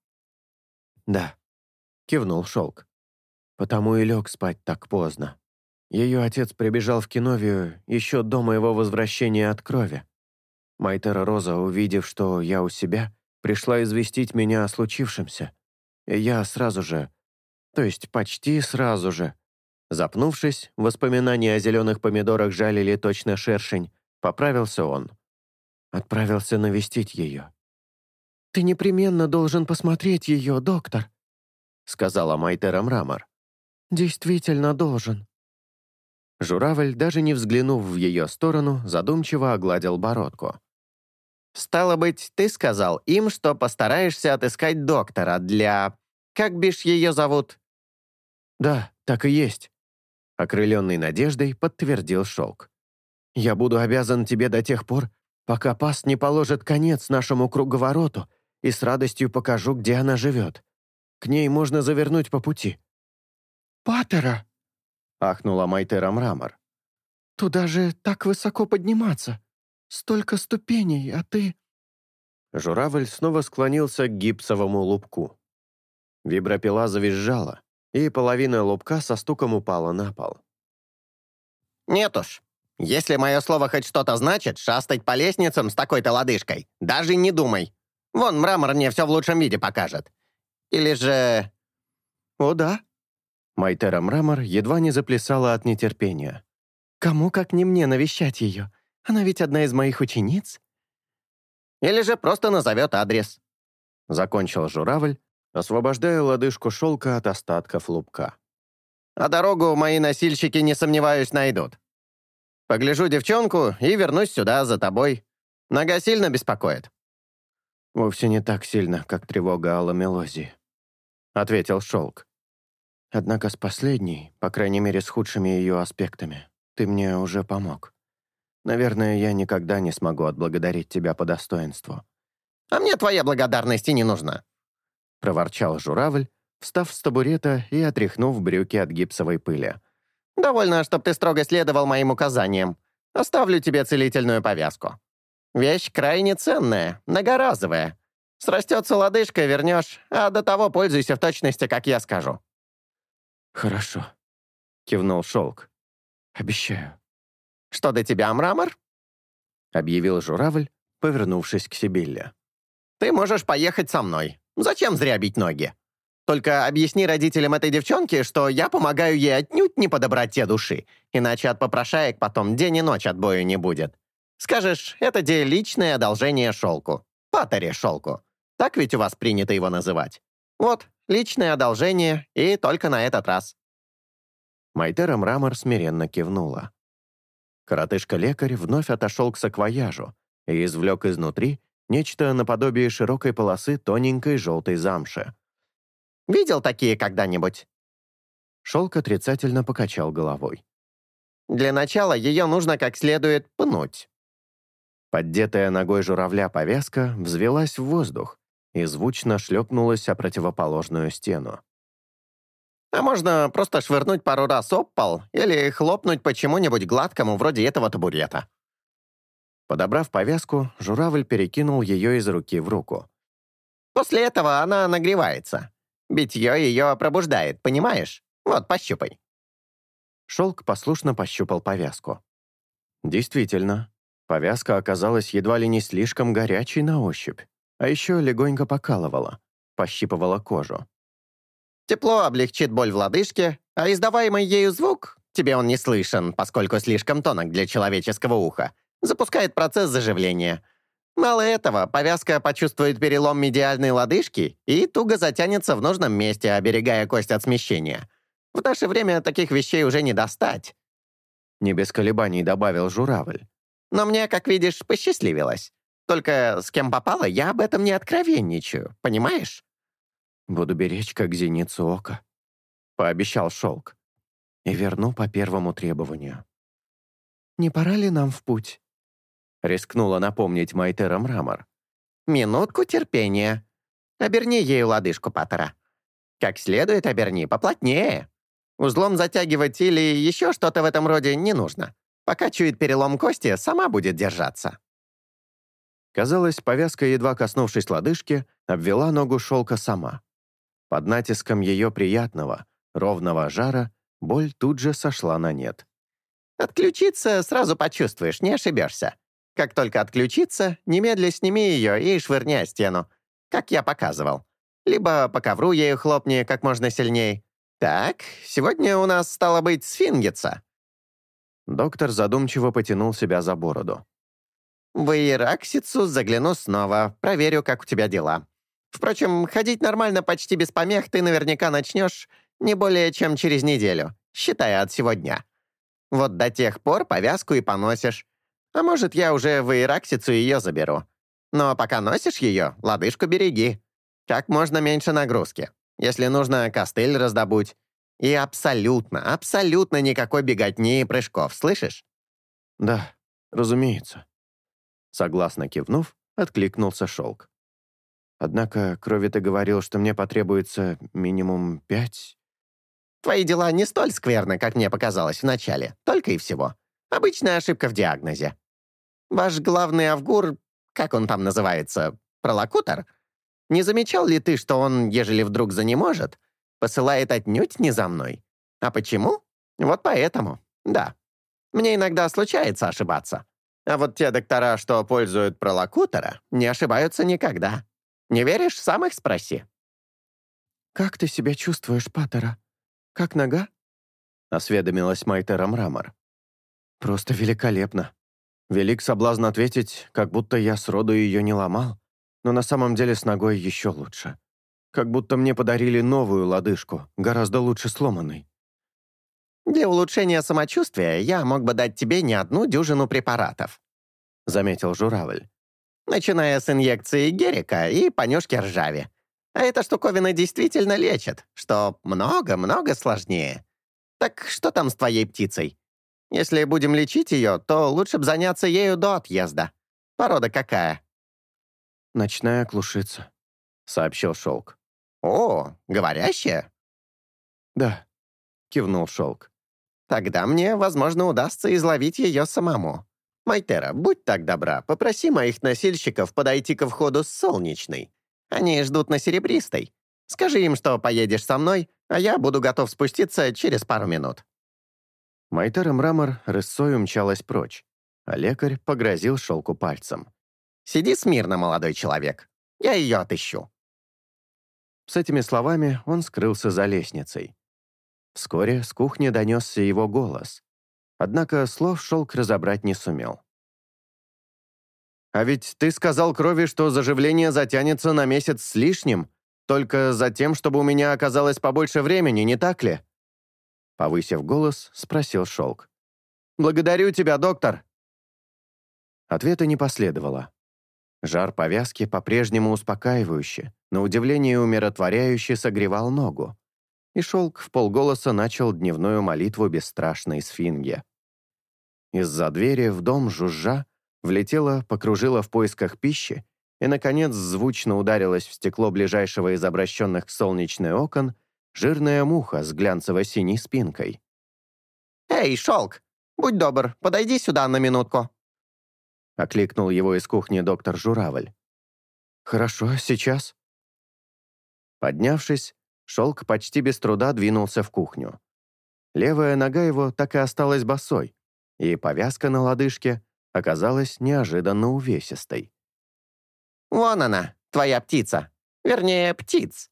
Speaker 1: «Да», — кивнул Шелк. «Потому и лег спать так поздно. Ее отец прибежал в Киновию еще до моего возвращения от крови. Майтера Роза, увидев, что я у себя, пришла известить меня о случившемся. И я сразу же, то есть почти сразу же, Запнувшись, воспоминания о зеленых помидорах жалили точно шершень, поправился он. Отправился навестить ее.
Speaker 2: «Ты непременно должен посмотреть ее, доктор»,
Speaker 1: сказала Майтера Мрамор.
Speaker 2: «Действительно должен».
Speaker 1: Журавль, даже не взглянув в ее сторону, задумчиво огладил бородку.
Speaker 3: «Стало быть, ты сказал им, что постараешься отыскать доктора для... Как бишь ее зовут?»
Speaker 1: «Да, так и есть. Окрыленный надеждой подтвердил Шелк. «Я буду обязан тебе до тех пор, пока пас не положит конец нашему круговороту и с радостью покажу, где она живет. К ней можно завернуть по пути».
Speaker 2: «Паттера!»
Speaker 1: — ахнула Майтера Мрамор.
Speaker 2: «Туда же так высоко подниматься. Столько ступеней, а ты...»
Speaker 1: Журавль снова склонился к гипсовому лупку. Вибропила завизжала, и половина лобка со стуком упала на пол.
Speaker 3: «Нет уж», Если мое слово хоть что-то значит, шастать по лестницам с такой-то лодыжкой, даже не думай. Вон, мрамор мне все в лучшем виде покажет. Или же...»
Speaker 2: «О, да». Майтера Мрамор едва не заплясала от нетерпения. «Кому, как не мне, навещать ее? Она ведь одна из моих учениц».
Speaker 3: «Или же просто назовет адрес».
Speaker 1: Закончил журавль, освобождая лодыжку шелка от остатков лупка.
Speaker 3: «А дорогу мои носильщики, не сомневаюсь, найдут. Погляжу девчонку и вернусь сюда за тобой. Нога сильно беспокоит?»
Speaker 1: «Вовсе не так сильно, как тревога Алла Мелози», — ответил Шелк. «Однако с последней, по крайней мере с худшими ее аспектами, ты мне уже помог. Наверное, я никогда не смогу отблагодарить тебя по достоинству».
Speaker 3: «А мне твоя благодарность и не нужна», —
Speaker 1: проворчал журавль, встав с табурета и отряхнув брюки от гипсовой пыли.
Speaker 3: «Довольно, чтоб ты строго следовал моим указаниям. Оставлю тебе целительную повязку. Вещь крайне ценная, многоразовая. Срастется лодыжка, вернешь, а до того пользуйся в точности, как я скажу».
Speaker 1: «Хорошо», — кивнул Шелк. «Обещаю».
Speaker 3: «Что до тебя, мрамор?»
Speaker 1: — объявил журавль, повернувшись к Сибилле.
Speaker 3: «Ты можешь поехать со мной. Зачем зря бить ноги? Только объясни родителям этой девчонки, что я помогаю ей отнюдь не по доброте души, иначе от попрошаек потом день и ночь отбою не будет. Скажешь, это де личное одолжение шелку. Патаре шелку. Так ведь у вас принято его называть. Вот, личное одолжение, и только на этот раз».
Speaker 1: Майтера Мрамор смиренно кивнула. Коротышка-лекарь вновь отошел к саквояжу и извлек изнутри нечто наподобие широкой полосы тоненькой желтой замши.
Speaker 3: «Видел такие когда-нибудь?»
Speaker 1: Шелк отрицательно покачал головой.
Speaker 3: «Для начала ее нужно как следует пнуть.
Speaker 1: Поддетая ногой журавля повязка взвелась в воздух и звучно шлепнулась о противоположную стену.
Speaker 3: А можно просто швырнуть пару раз об пол или хлопнуть по чему-нибудь гладкому вроде этого табурета.
Speaker 1: Подобрав повязку, журавль перекинул ее из руки в руку.
Speaker 3: После этого она нагревается. Битье ее пробуждает, понимаешь? Вот, пощупай.
Speaker 1: Шелк послушно пощупал повязку. Действительно, Повязка оказалась едва ли не слишком горячей на ощупь, а еще легонько покалывала, пощипывала кожу.
Speaker 3: «Тепло облегчит боль в лодыжке, а издаваемый ею звук, тебе он не слышен, поскольку слишком тонок для человеческого уха, запускает процесс заживления. Мало этого, повязка почувствует перелом медиальной лодыжки и туго затянется в нужном месте, оберегая кость от смещения. В наше время таких вещей уже не достать».
Speaker 1: Не без колебаний добавил журавль.
Speaker 3: Но мне, как видишь, посчастливилось. Только с кем попало, я об этом не откровенничаю, понимаешь?»
Speaker 1: «Буду беречь, как зеницу ока», — пообещал Шелк. «И верну по первому требованию».
Speaker 2: «Не пора ли нам в путь?»
Speaker 1: — рискнула напомнить Майтера Мрамор.
Speaker 3: «Минутку терпения. Оберни ею лодыжку Паттера. Как следует оберни, поплотнее. Узлом затягивать или еще что-то в этом роде не нужно. Пока чует перелом кости, сама будет держаться».
Speaker 1: Казалось, повязка, едва коснувшись лодыжки, обвела ногу шелка сама. Под натиском ее приятного, ровного жара боль тут же сошла на нет.
Speaker 3: «Отключиться сразу почувствуешь, не ошибешься. Как только отключиться, немедля сними ее и швырни о стену, как я показывал. Либо по ковру ею хлопни как можно сильней. Так, сегодня у нас, стало быть, сфингица.
Speaker 1: Доктор задумчиво потянул себя за бороду.
Speaker 3: «В Иераксицу загляну снова, проверю, как у тебя дела. Впрочем, ходить нормально почти без помех ты наверняка начнешь не более чем через неделю, считая от сегодня. Вот до тех пор повязку и поносишь. А может, я уже в Иераксицу ее заберу. Но пока носишь ее, лодыжку береги. Как можно меньше нагрузки. Если нужно, костыль раздобудь. И абсолютно, абсолютно никакой беготни и прыжков, слышишь?
Speaker 1: Да, разумеется. Согласно кивнув, откликнулся Шелк. Однако крови ты говорил, что мне потребуется минимум пять...
Speaker 3: Твои дела не столь скверны, как мне показалось вначале, только и всего. Обычная ошибка в диагнозе. Ваш главный авгур, как он там называется, пролокутор, не замечал ли ты, что он, ежели вдруг занеможет, посылает отнюдь не за мной. А почему? Вот поэтому, да. Мне иногда случается ошибаться. А вот те доктора, что пользуют пролокутора, не ошибаются никогда. Не веришь, сам их спроси».
Speaker 2: «Как ты себя чувствуешь, Паттера? Как нога?» — осведомилась Майтера Мрамор. «Просто великолепно. Велик соблазн ответить, как будто я сроду ее не ломал, но на самом деле с ногой еще лучше. Как будто мне подарили новую лодыжку, гораздо лучше сломанной.
Speaker 3: «Для улучшения самочувствия я мог бы дать тебе не одну дюжину препаратов», — заметил журавль. «Начиная с инъекции герика и понюшки ржави. А эта штуковина действительно лечит, что много-много сложнее. Так что там с твоей птицей? Если будем лечить ее, то лучше бы заняться ею до отъезда. Порода какая?»
Speaker 2: «Ночная клушица», — сообщил Шелк.
Speaker 3: «О, говорящая?»
Speaker 2: «Да», — кивнул Шелк.
Speaker 3: Тогда мне, возможно, удастся изловить ее самому. Майтера, будь так добра, попроси моих носильщиков подойти ко входу с солнечной. Они ждут на серебристой. Скажи им, что поедешь со мной, а я буду готов спуститься через пару минут».
Speaker 1: Майтера Мрамор рысой умчалась прочь, а лекарь погрозил шелку пальцем.
Speaker 3: «Сиди смирно, молодой человек. Я ее отыщу».
Speaker 1: С этими словами он скрылся за лестницей. Вскоре с кухни донесся его голос. Однако слов шелк разобрать не сумел. «А ведь ты сказал крови, что заживление затянется на месяц с лишним, только за тем, чтобы у меня оказалось побольше времени, не так ли?» Повысив голос, спросил шелк. «Благодарю тебя, доктор!» Ответа не последовало. Жар повязки по-прежнему успокаивающе, на удивление умиротворяюще согревал ногу и шелк в полголоса начал дневную молитву бесстрашной сфинги. Из-за двери в дом жужжа влетела, покружила в поисках пищи и, наконец, звучно ударилась в стекло ближайшего из обращенных к солнечной окон жирная муха с глянцево-синей спинкой.
Speaker 3: «Эй, шелк, будь добр, подойди сюда на минутку», —
Speaker 1: окликнул его из кухни доктор Журавль.
Speaker 2: «Хорошо, сейчас».
Speaker 1: Поднявшись, Шелк почти без труда двинулся в кухню. Левая нога его так и осталась босой, и повязка на лодыжке оказалась неожиданно увесистой.
Speaker 3: «Вон она, твоя птица. Вернее, птиц.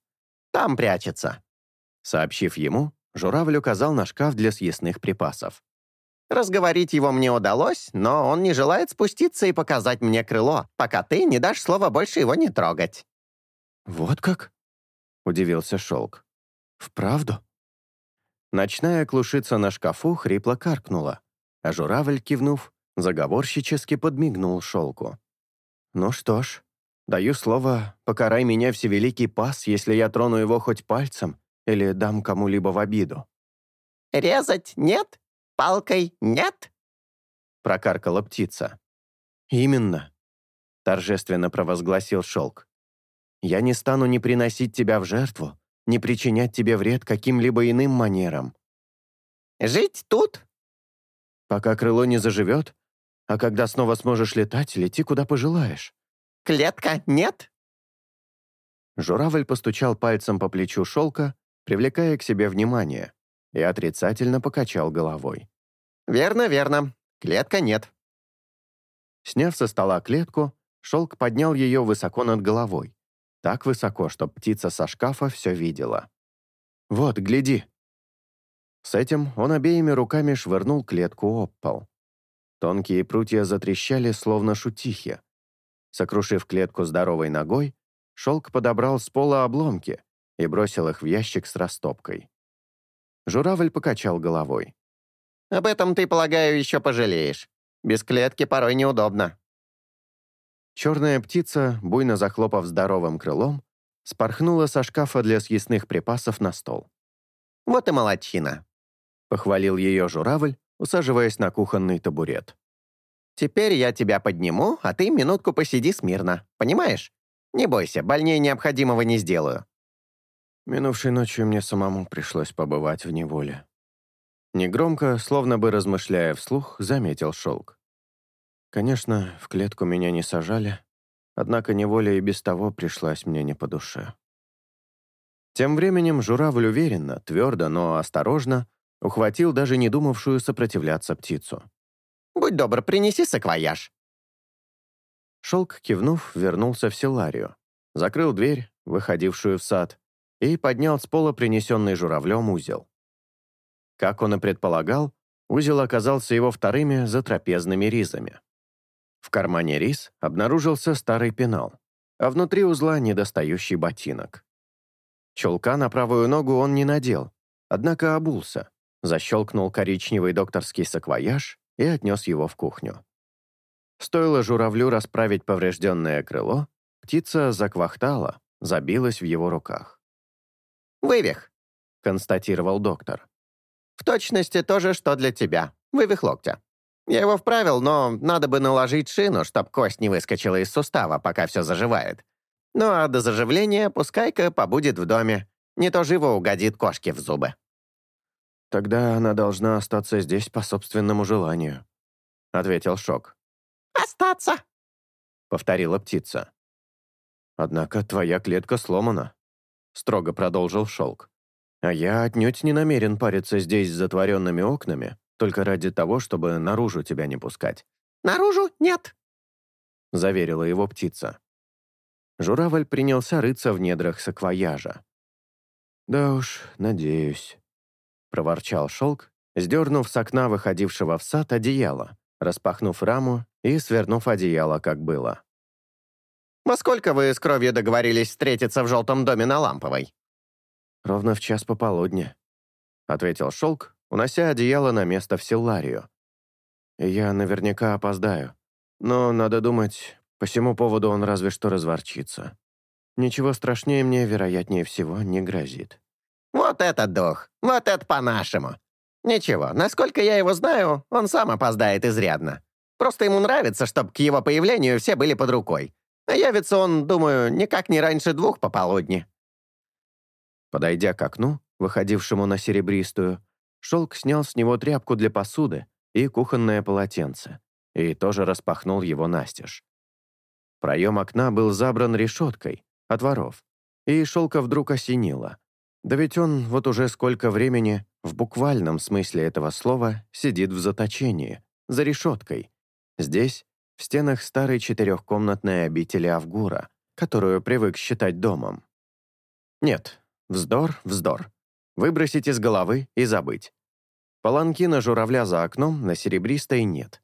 Speaker 3: Там прячется».
Speaker 1: Сообщив ему, журавль указал на шкаф для съестных припасов.
Speaker 3: «Разговорить его мне удалось, но он не желает спуститься и показать мне крыло, пока ты не дашь слова больше его не трогать».
Speaker 2: «Вот как?» — удивился Шелк. «Вправду?»
Speaker 1: Ночная клушица на шкафу хрипло каркнула, а журавль, кивнув, заговорщически подмигнул Шелку. «Ну что ж, даю слово, покарай меня, всевеликий пас, если я трону его хоть пальцем или дам кому-либо в обиду».
Speaker 3: «Резать нет? Палкой нет?»
Speaker 1: прокаркала птица. «Именно», — торжественно провозгласил Шелк. Я не стану ни приносить тебя в жертву, ни причинять тебе вред каким-либо иным манерам.
Speaker 3: Жить тут?
Speaker 1: Пока крыло не заживет, а когда снова сможешь летать, лети куда пожелаешь.
Speaker 3: Клетка нет?
Speaker 1: Журавль постучал пальцем по плечу шелка, привлекая к себе внимание, и отрицательно покачал головой.
Speaker 3: «Верно, верно. Клетка нет».
Speaker 1: Сняв со стола клетку, шелк поднял ее высоко над головой, так высоко, что птица со шкафа все видела. «Вот, гляди!» С этим он обеими руками швырнул клетку об пол. Тонкие прутья затрещали, словно шутихи. Сокрушив клетку здоровой ногой, шелк подобрал с пола обломки и бросил их в ящик с растопкой. Журавль покачал головой.
Speaker 3: «Об этом ты, полагаю, еще пожалеешь. Без клетки порой неудобно».
Speaker 1: Черная птица, буйно захлопав здоровым крылом, спорхнула со шкафа для съестных припасов на стол.
Speaker 3: «Вот и молодчина», —
Speaker 1: похвалил ее журавль, усаживаясь на кухонный табурет.
Speaker 3: «Теперь я тебя подниму, а ты минутку посиди смирно, понимаешь? Не бойся, больнее необходимого не сделаю».
Speaker 1: Минувшей ночью мне самому пришлось побывать в неволе. Негромко, словно бы размышляя вслух, заметил шелк. Конечно, в клетку меня не сажали, однако неволя и без того пришлась мне не по душе. Тем временем журавль уверенно, твердо, но осторожно ухватил даже не думавшую сопротивляться птицу.
Speaker 3: «Будь добр, принеси саквояж».
Speaker 1: Шелк, кивнув, вернулся в селарию, закрыл дверь, выходившую в сад, и поднял с пола принесенный журавлем узел. Как он и предполагал, узел оказался его вторыми затрапезными ризами. В кармане рис обнаружился старый пенал, а внутри узла недостающий ботинок. Чулка на правую ногу он не надел, однако обулся, защелкнул коричневый докторский саквояж и отнес его в кухню. Стоило журавлю расправить поврежденное крыло, птица заквахтала, забилась в его руках.
Speaker 3: «Вывих», —
Speaker 1: констатировал доктор.
Speaker 3: «В точности то же, что для тебя. Вывих локтя. Я его вправил, но надо бы наложить шину, чтоб кость не выскочила из сустава, пока все заживает. Ну а до заживления пускай-ка побудет в доме. Не то живо угодит кошке в зубы».
Speaker 1: «Тогда она должна остаться здесь по собственному желанию», — ответил Шок.
Speaker 3: «Остаться», —
Speaker 1: повторила птица. «Однако твоя клетка сломана», — строго продолжил Шелк. «А я отнюдь не намерен париться здесь с затворенными окнами, только ради того, чтобы наружу тебя не пускать».
Speaker 3: «Наружу нет», —
Speaker 1: заверила его птица. Журавль принялся рыться в недрах саквояжа. «Да уж, надеюсь», — проворчал шелк, сдернув с окна выходившего в сад одеяло, распахнув раму и свернув одеяло, как было.
Speaker 3: «Во сколько вы с кровью договорились встретиться в желтом доме на Ламповой?»
Speaker 1: «Ровно в час пополудни», — ответил шелк, унося одеяло на место в Силларию. «Я наверняка опоздаю, но, надо думать, по всему поводу он разве что разворчится. Ничего страшнее мне, вероятнее всего, не грозит».
Speaker 3: «Вот это дух! Вот это по-нашему! Ничего, насколько я его знаю, он сам опоздает изрядно. Просто ему нравится, чтобы к его появлению все были под рукой. А явится он, думаю, никак не раньше двух пополудни».
Speaker 1: Подойдя к окну, выходившему на серебристую, Шелк снял с него тряпку для посуды и кухонное полотенце, и тоже распахнул его настежь. Проем окна был забран решеткой от воров, и Шелка вдруг осенило. Да ведь он вот уже сколько времени, в буквальном смысле этого слова, сидит в заточении, за решеткой. Здесь, в стенах старой четырехкомнатной обители Авгура, которую привык считать домом. Нет, вздор, вздор. Выбросить из головы и забыть. Паланкина журавля за окном на серебристой нет.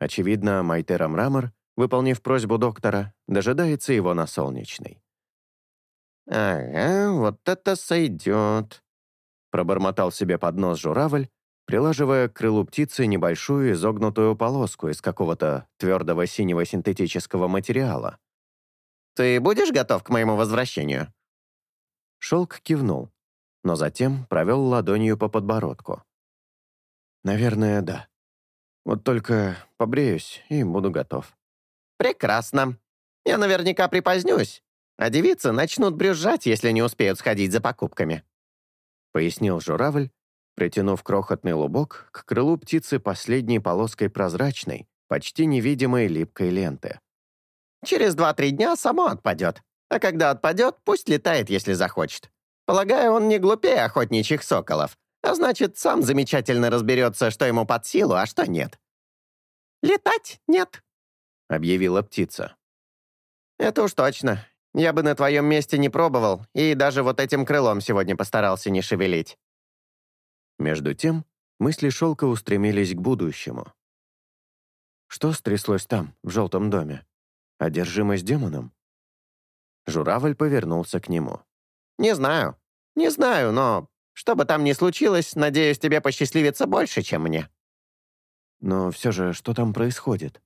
Speaker 1: Очевидно, Майтера Мрамор, выполнив просьбу доктора, дожидается его на солнечной.
Speaker 3: «Ага, вот это сойдет», — пробормотал себе под нос журавль,
Speaker 1: прилаживая к крылу птицы небольшую изогнутую полоску из какого-то твердого синего синтетического материала.
Speaker 3: «Ты будешь готов к моему возвращению?»
Speaker 1: Шелк кивнул, но затем провел ладонью по подбородку. «Наверное, да. Вот только побреюсь и буду готов».
Speaker 3: «Прекрасно. Я наверняка припозднюсь, а девицы начнут брюзжать, если не успеют сходить за покупками», —
Speaker 1: пояснил журавль, притянув крохотный лубок к крылу птицы последней полоской прозрачной, почти невидимой липкой ленты.
Speaker 3: «Через два-три дня само отпадет, а когда отпадет, пусть летает, если захочет. Полагаю, он не глупее охотничьих соколов, а значит, сам замечательно разберется, что ему под силу, а что нет». «Летать нет», — объявила птица. «Это уж точно. Я бы на твоем месте не пробовал, и даже вот этим крылом сегодня постарался не шевелить».
Speaker 1: Между тем, мысли Шелка устремились к будущему. Что стряслось там, в желтом доме? Одержимость демоном? Журавль повернулся к нему.
Speaker 3: «Не знаю. Не знаю, но что бы там ни случилось, надеюсь, тебе посчастливится больше, чем мне».
Speaker 1: Но все же, что там происходит?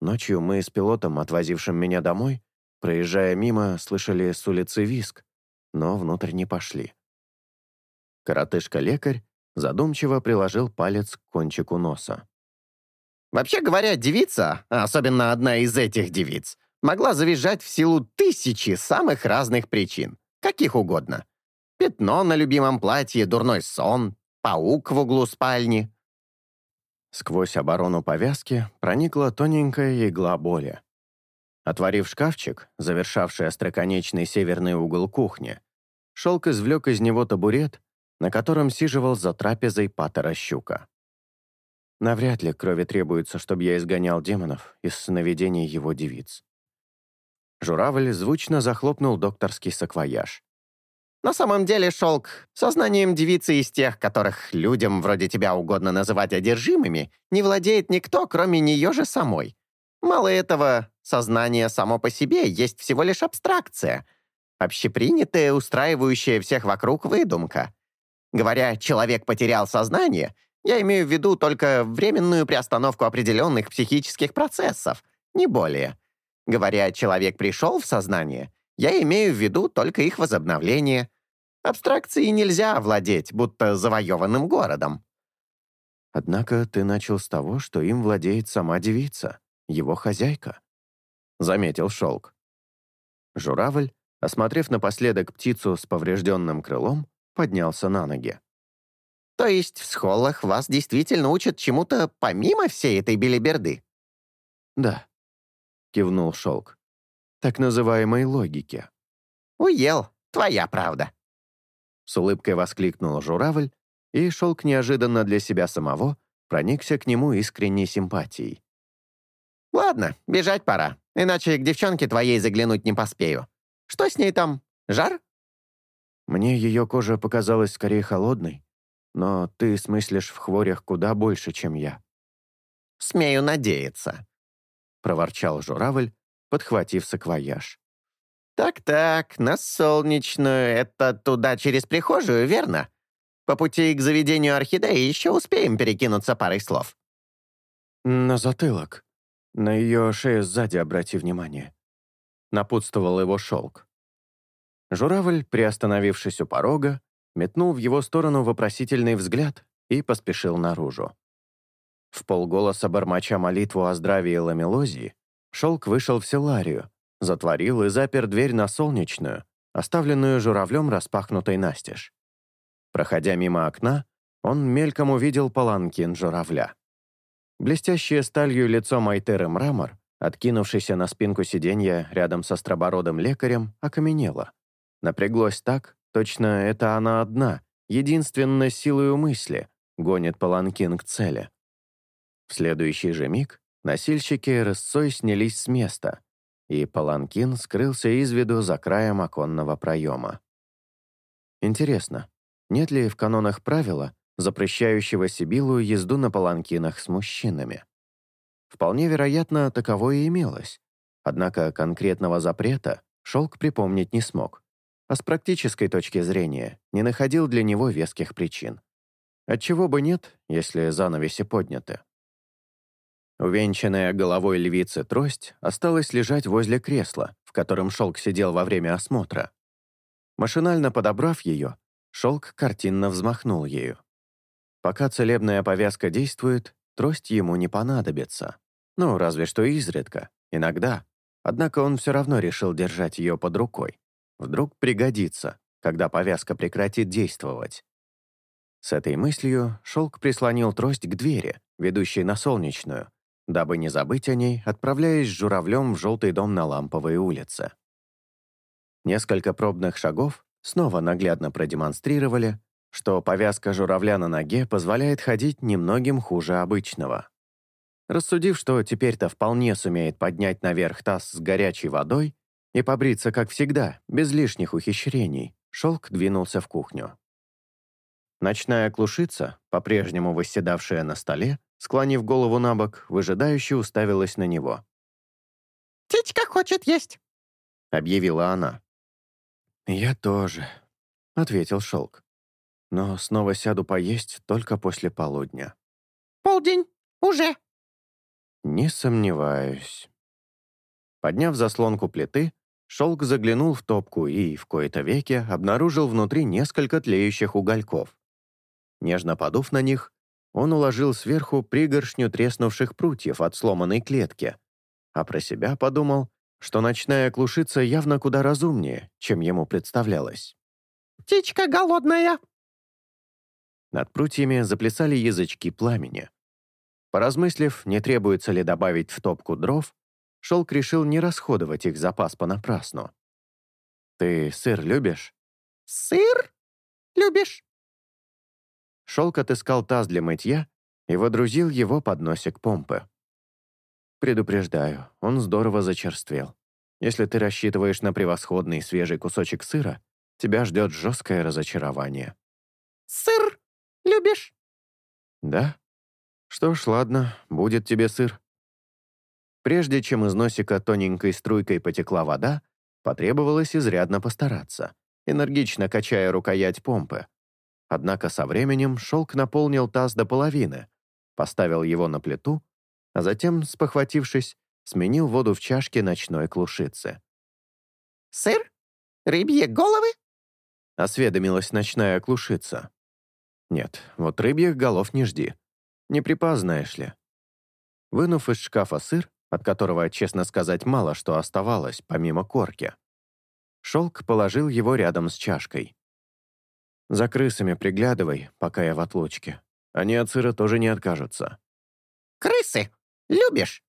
Speaker 1: Ночью мы с пилотом, отвозившим меня домой, Проезжая мимо, слышали с улицы виск, но внутрь не пошли. Коротышка-лекарь задумчиво приложил палец к кончику носа.
Speaker 3: «Вообще говоря, девица, а особенно одна из этих девиц, могла завизжать в силу тысячи самых разных причин, каких угодно. Пятно на любимом платье, дурной сон, паук в углу спальни».
Speaker 1: Сквозь оборону повязки проникла тоненькая игла боли. Отворив шкафчик, завершавший остроконечный северный угол кухни, Шелк извлек из него табурет, на котором сиживал за трапезой патера щука. Навряд ли крови требуется, чтобы я изгонял демонов из сновидений его девиц. Журавль звучно захлопнул докторский саквояж.
Speaker 3: На самом деле, Шелк, сознанием девицы из тех, которых людям вроде тебя угодно называть одержимыми, не владеет никто, кроме нее же самой. Мало этого, сознание само по себе есть всего лишь абстракция, общепринятая, устраивающая всех вокруг выдумка. Говоря «человек потерял сознание», я имею в виду только временную приостановку определенных психических процессов, не более. Говоря «человек пришел в сознание», я имею в виду только их возобновление. Абстракции нельзя овладеть, будто завоеванным городом.
Speaker 1: Однако ты начал с того, что им владеет сама девица, его хозяйка. Заметил шелк. Журавль, осмотрев напоследок птицу с поврежденным крылом, поднялся на ноги.
Speaker 3: То есть в схолах вас действительно учат чему-то помимо всей этой белиберды?
Speaker 1: Да, кивнул шелк. Так называемой логике.
Speaker 3: Уел, твоя правда.
Speaker 1: С улыбкой воскликнул журавль, и шелк неожиданно для себя самого проникся к нему искренней симпатией.
Speaker 3: «Ладно, бежать пора, иначе к девчонке твоей заглянуть не поспею. Что с ней там? Жар?»
Speaker 1: Мне ее кожа показалась скорее холодной, но ты смыслишь в хворях куда больше, чем я».
Speaker 3: «Смею надеяться», — проворчал журавль, подхватив саквояж. «Так-так, на солнечную, это туда через прихожую, верно? По пути к заведению орхидеи еще успеем перекинуться парой слов».
Speaker 1: «На затылок. На ее шею сзади обрати внимание». Напутствовал его шелк. Журавль, приостановившись у порога, метнул в его сторону вопросительный взгляд и поспешил наружу. В полголоса бормоча молитву о здравии ламелозии, Шелк вышел в селарию, затворил и запер дверь на солнечную, оставленную журавлем распахнутой настежь. Проходя мимо окна, он мельком увидел паланкин журавля. Блестящее сталью лицо Майтеры мрамор, откинувшийся на спинку сиденья рядом со стробородым лекарем, окаменело. Напряглось так, Точно это она одна, единственной силой мысли, гонит паланкин к цели. В следующий же миг носильщики рысцой снялись с места, и паланкин скрылся из виду за краем оконного проема. Интересно, нет ли в канонах правила, запрещающего Сибилу езду на паланкинах с мужчинами? Вполне вероятно, таковое и имелось, однако конкретного запрета Шелк припомнить не смог а с практической точки зрения не находил для него веских причин. Отчего бы нет, если занавеси подняты. Увенчанная головой львицы трость осталась лежать возле кресла, в котором шелк сидел во время осмотра. Машинально подобрав ее, шелк картинно взмахнул ею. Пока целебная повязка действует, трость ему не понадобится. Ну, разве что изредка, иногда. Однако он все равно решил держать ее под рукой. Вдруг пригодится, когда повязка прекратит действовать. С этой мыслью Шелк прислонил трость к двери, ведущей на Солнечную, дабы не забыть о ней, отправляясь с журавлем в желтый дом на Ламповой улице. Несколько пробных шагов снова наглядно продемонстрировали, что повязка журавля на ноге позволяет ходить немногим хуже обычного. Рассудив, что теперь-то вполне сумеет поднять наверх таз с горячей водой, и побриться, как всегда, без лишних ухищрений, шелк двинулся в кухню. Ночная клушица, по-прежнему восседавшая на столе, склонив голову на бок, выжидающе уставилась на него.
Speaker 2: «Птичка хочет есть», —
Speaker 1: объявила она. «Я тоже», — ответил шелк. «Но снова сяду поесть только после полудня».
Speaker 2: «Полдень, уже».
Speaker 1: «Не сомневаюсь». Подняв заслонку плиты, Шелк заглянул в топку и, в кои-то веки, обнаружил внутри несколько тлеющих угольков. Нежно подув на них, он уложил сверху пригоршню треснувших прутьев от сломанной клетки, а про себя подумал, что ночная клушица явно куда разумнее, чем ему представлялось.
Speaker 2: «Птичка голодная!»
Speaker 1: Над прутьями заплясали язычки пламени. Поразмыслив, не требуется ли добавить в топку дров, Шелк решил не расходовать их запас понапрасну. «Ты сыр любишь?»
Speaker 2: «Сыр? Любишь?»
Speaker 1: Шелк отыскал таз для мытья и водрузил его под носик помпы. Предупреждаю, он здорово зачерствел. Если ты рассчитываешь на превосходный свежий кусочек сыра, тебя ждет жесткое разочарование.
Speaker 3: «Сыр любишь?»
Speaker 1: «Да? Что ж, ладно, будет тебе сыр». Прежде чем из носика тоненькой струйкой потекла вода, потребовалось изрядно постараться, энергично качая рукоять помпы. Однако со временем шелк наполнил таз до половины, поставил его на плиту а затем, спохватившись, сменил воду в чашке ночной клушицы.
Speaker 3: «Сыр? Рыбьи головы?»
Speaker 1: — осведомилась ночная клушица. «Нет, вот рыбьих голов не жди. Не припас, знаешь ли». Вынув из шкафа сыр, от которого, честно сказать, мало что оставалось, помимо корки, Шелк положил его рядом с чашкой. «За крысами приглядывай, пока я в отлучке. Они от сыра тоже не откажутся».
Speaker 3: «Крысы? Любишь?»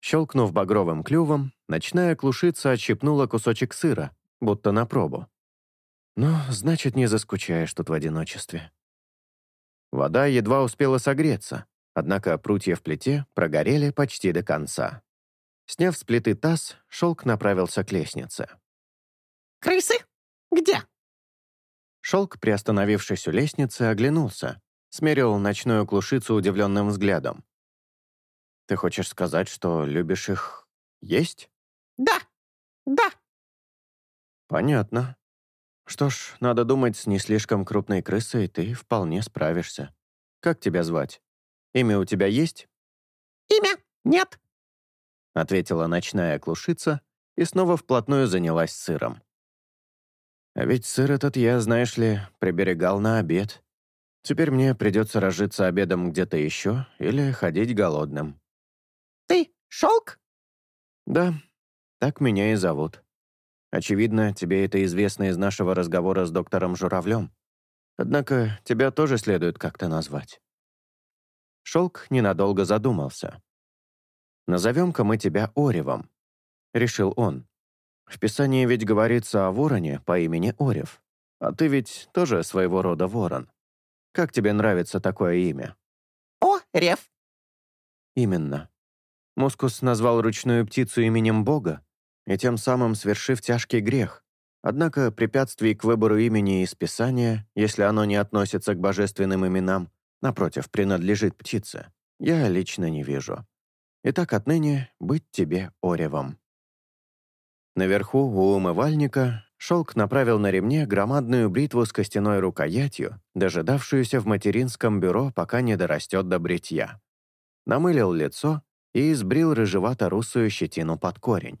Speaker 1: Щелкнув багровым клювом, ночная клушица отщипнула кусочек сыра, будто на пробу. «Ну, значит, не заскучаешь тут в одиночестве». Вода едва успела согреться, однако прутья в плите прогорели почти до конца. Сняв с плиты таз, шелк направился к лестнице.
Speaker 3: «Крысы? Где?»
Speaker 1: Шелк, приостановившись у лестницы, оглянулся, смерил ночную клушицу удивленным взглядом. Ты хочешь сказать, что любишь их есть?
Speaker 3: Да, да.
Speaker 1: Понятно. Что ж, надо думать, с не слишком крупной крысой ты вполне справишься. Как тебя звать? Имя у тебя есть?
Speaker 3: Имя нет.
Speaker 1: Ответила ночная клушица и снова вплотную занялась сыром. А ведь сыр этот я, знаешь ли, приберегал на обед. Теперь мне придется разжиться обедом где-то еще или ходить голодным.
Speaker 3: «Ты Шелк?»
Speaker 1: «Да, так меня и зовут. Очевидно, тебе это известно из нашего разговора с доктором Журавлем. Однако тебя тоже следует как-то назвать». Шелк ненадолго задумался. «Назовем-ка мы тебя Оревом», — решил он. «В Писании ведь говорится о вороне по имени Орев, а ты ведь тоже своего рода ворон. Как тебе нравится такое имя?»
Speaker 3: «Орев».
Speaker 1: «Именно. Мускус назвал ручную птицу именем Бога, и тем самым свершив тяжкий грех. Однако препятствий к выбору имени из Писания, если оно не относится к божественным именам, напротив, принадлежит птице, я лично не вижу. Итак, отныне быть тебе Оревом. Наверху, у умывальника, Шелк направил на ремне громадную бритву с костяной рукоятью, дожидавшуюся в материнском бюро, пока не дорастет до бритья. Намылил лицо и избрил рыжевато-русую щетину под корень.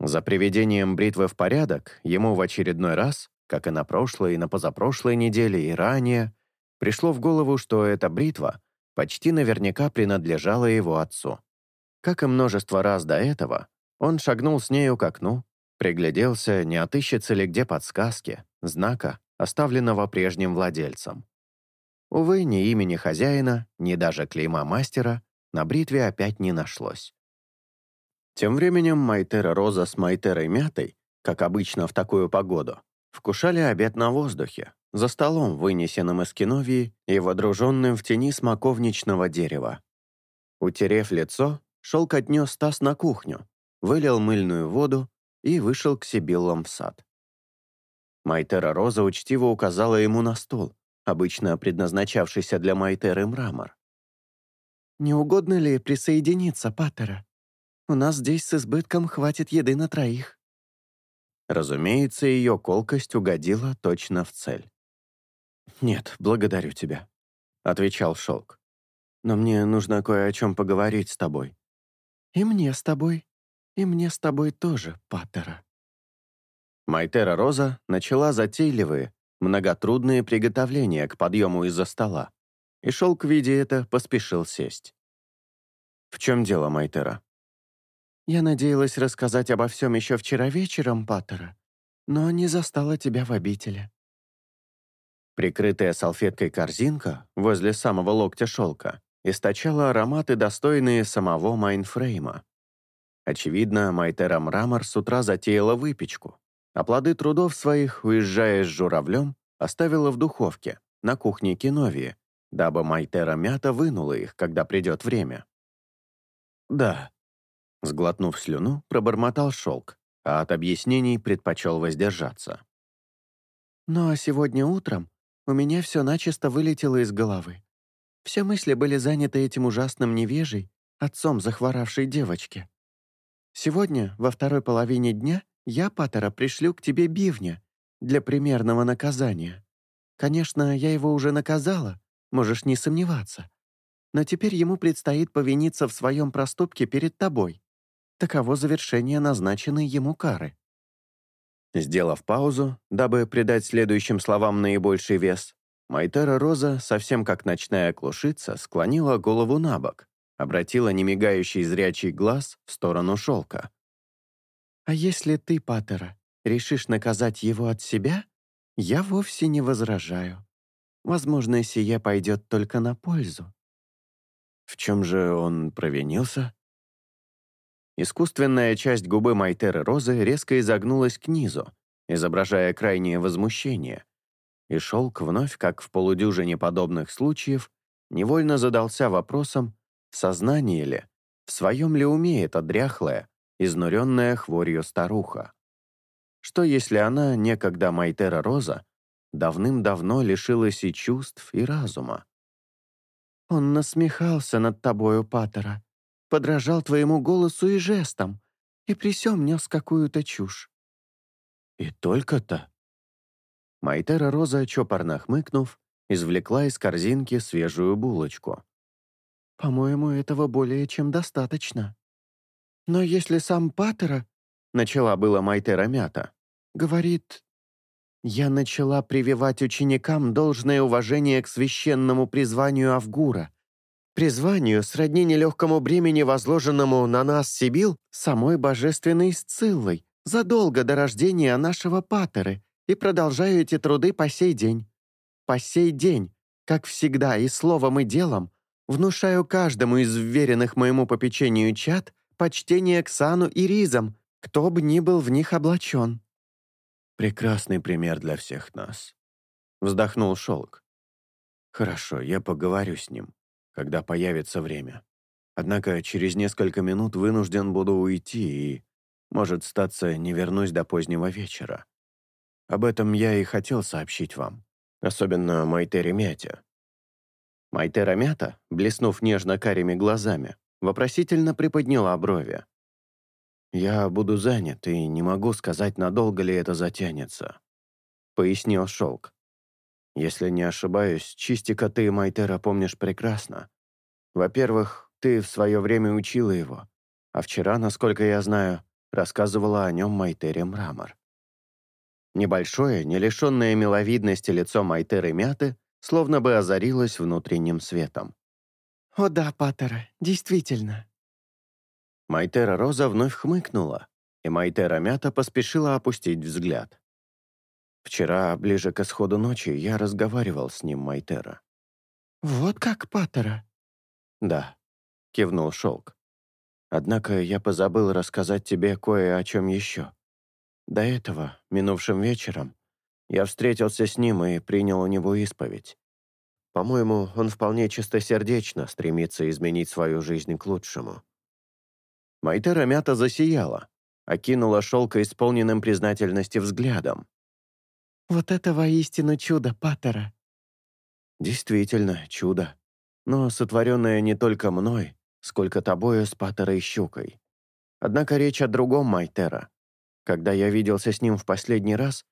Speaker 1: За приведением бритвы в порядок ему в очередной раз, как и на прошлой и на позапрошлой неделе и ранее, пришло в голову, что эта бритва почти наверняка принадлежала его отцу. Как и множество раз до этого, он шагнул с нею к окну, пригляделся, не отыщется ли где подсказки, знака, оставленного прежним владельцем. Увы, ни имени хозяина, ни даже клейма мастера на бритве опять не нашлось. Тем временем Майтера Роза с Майтерой Мятой, как обычно в такую погоду, вкушали обед на воздухе, за столом, вынесенным из киновии и водруженным в тени смоковничного дерева. Утерев лицо, шелк отнес таз на кухню, вылил мыльную воду и вышел к Сибиллам в сад. Майтера Роза учтиво указала ему на стол, обычно предназначавшийся для Майтеры мрамор.
Speaker 2: «Не угодно ли присоединиться, Паттера? У нас здесь с избытком хватит еды на троих».
Speaker 1: Разумеется, ее колкость угодила точно в цель. «Нет, благодарю тебя», — отвечал Шелк. «Но мне нужно кое о чем поговорить с тобой».
Speaker 2: «И мне с тобой. И мне с тобой тоже, Паттера».
Speaker 1: Майтера Роза начала затейливые, многотрудные приготовления к подъему из-за стола и Шелк, видя это, поспешил сесть. «В чем дело, Майтера?»
Speaker 2: «Я надеялась рассказать обо всем еще вчера вечером, Паттера, но не застала тебя в обители».
Speaker 1: Прикрытая салфеткой корзинка возле самого локтя шелка источала ароматы, достойные самого Майнфрейма. Очевидно, Майтера Мрамор с утра затеяла выпечку, а плоды трудов своих, уезжая с журавлем, оставила в духовке, на кухне Кинови, дабы Майтера Мята вынула их, когда придет время. «Да», — сглотнув слюну, пробормотал шелк, а от объяснений предпочел воздержаться.
Speaker 2: «Ну а сегодня утром у меня все начисто вылетело из головы. Все мысли были заняты этим ужасным невежей, отцом захворавшей девочки. Сегодня, во второй половине дня, я, Паттера, пришлю к тебе бивня для примерного наказания. Конечно, я его уже наказала, можешь не сомневаться. Но теперь ему предстоит повиниться в своем проступке перед тобой. Таково завершение назначенной ему кары.
Speaker 1: Сделав паузу, дабы придать следующим словам наибольший вес, Майтера Роза, совсем как ночная клушица, склонила голову на бок, обратила немигающий зрячий глаз в сторону шелка.
Speaker 2: «А если ты, Паттера, решишь наказать его от себя, я вовсе не возражаю. Возможно, сие пойдет только на пользу».
Speaker 1: В чем же он провинился? Искусственная часть губы Майтеры Розы резко изогнулась к низу, изображая крайнее возмущение, и шелк вновь, как в полудюжине подобных случаев, невольно задался вопросом, в сознании ли, в своем ли уме эта дряхлая, изнуренная хворью старуха. Что если она, некогда Майтера Роза, давным-давно лишилась и чувств, и разума?
Speaker 2: «Он насмехался над тобою, Паттера, подражал твоему голосу и жестам, и при сём нес какую-то чушь».
Speaker 1: «И только-то?» Майтера Роза, чопорно хмыкнув, извлекла из корзинки свежую булочку.
Speaker 2: «По-моему, этого более чем достаточно. Но если сам Паттера, — начала было Майтера Мята, — говорит, я начала прививать ученикам должное уважение к священному призванию Авгура, призванию сродни нелегкому бремени, возложенному на нас Сибил самой божественной Сциллой, задолго до рождения нашего Патеры, и продолжаю эти труды по сей день. По сей день, как всегда и словом, и делом, внушаю каждому из вверенных моему попечению чад почтение к сану и ризам, кто бы ни был в них облачен.
Speaker 1: Прекрасный пример для всех нас. Вздохнул Шелк. Хорошо, я поговорю с ним, когда появится время. Однако через несколько минут вынужден буду уйти и, может, статься, не вернусь до позднего вечера. Об этом я и хотел сообщить вам, особенно Майтере Мяте. Майтера Мята, блеснув нежно карими глазами, вопросительно приподняла брови. «Я буду занят и не могу сказать, надолго ли это затянется», — пояснил Шелк. «Если не ошибаюсь, Чистика ты, Майтера, помнишь прекрасно. Во-первых, ты в свое время учила его, а вчера, насколько я знаю, рассказывала о нем Майтере Мрамор». Небольшое, не лишенное миловидности лицо Майтеры Мяты словно бы озарилось внутренним светом.
Speaker 2: «О да, Паттера, действительно,
Speaker 1: Майтера Роза вновь хмыкнула, и Майтера Мята поспешила опустить взгляд. Вчера, ближе к исходу ночи, я разговаривал с ним, Майтера.
Speaker 2: «Вот как, Паттера?»
Speaker 1: «Да», — кивнул Шелк. «Однако я позабыл рассказать тебе кое о чем еще. До этого, минувшим вечером, я встретился с ним и принял у него исповедь. По-моему, он вполне чистосердечно стремится изменить свою жизнь к лучшему. Майтера мята засияла, окинула шелка исполненным признательности взглядом.
Speaker 2: «Вот это воистину чудо, Паттера!»
Speaker 1: «Действительно, чудо. Но сотворенное не только мной, сколько тобою с Паттерой Щукой. Однако речь о другом Майтера. Когда я виделся с ним в последний раз,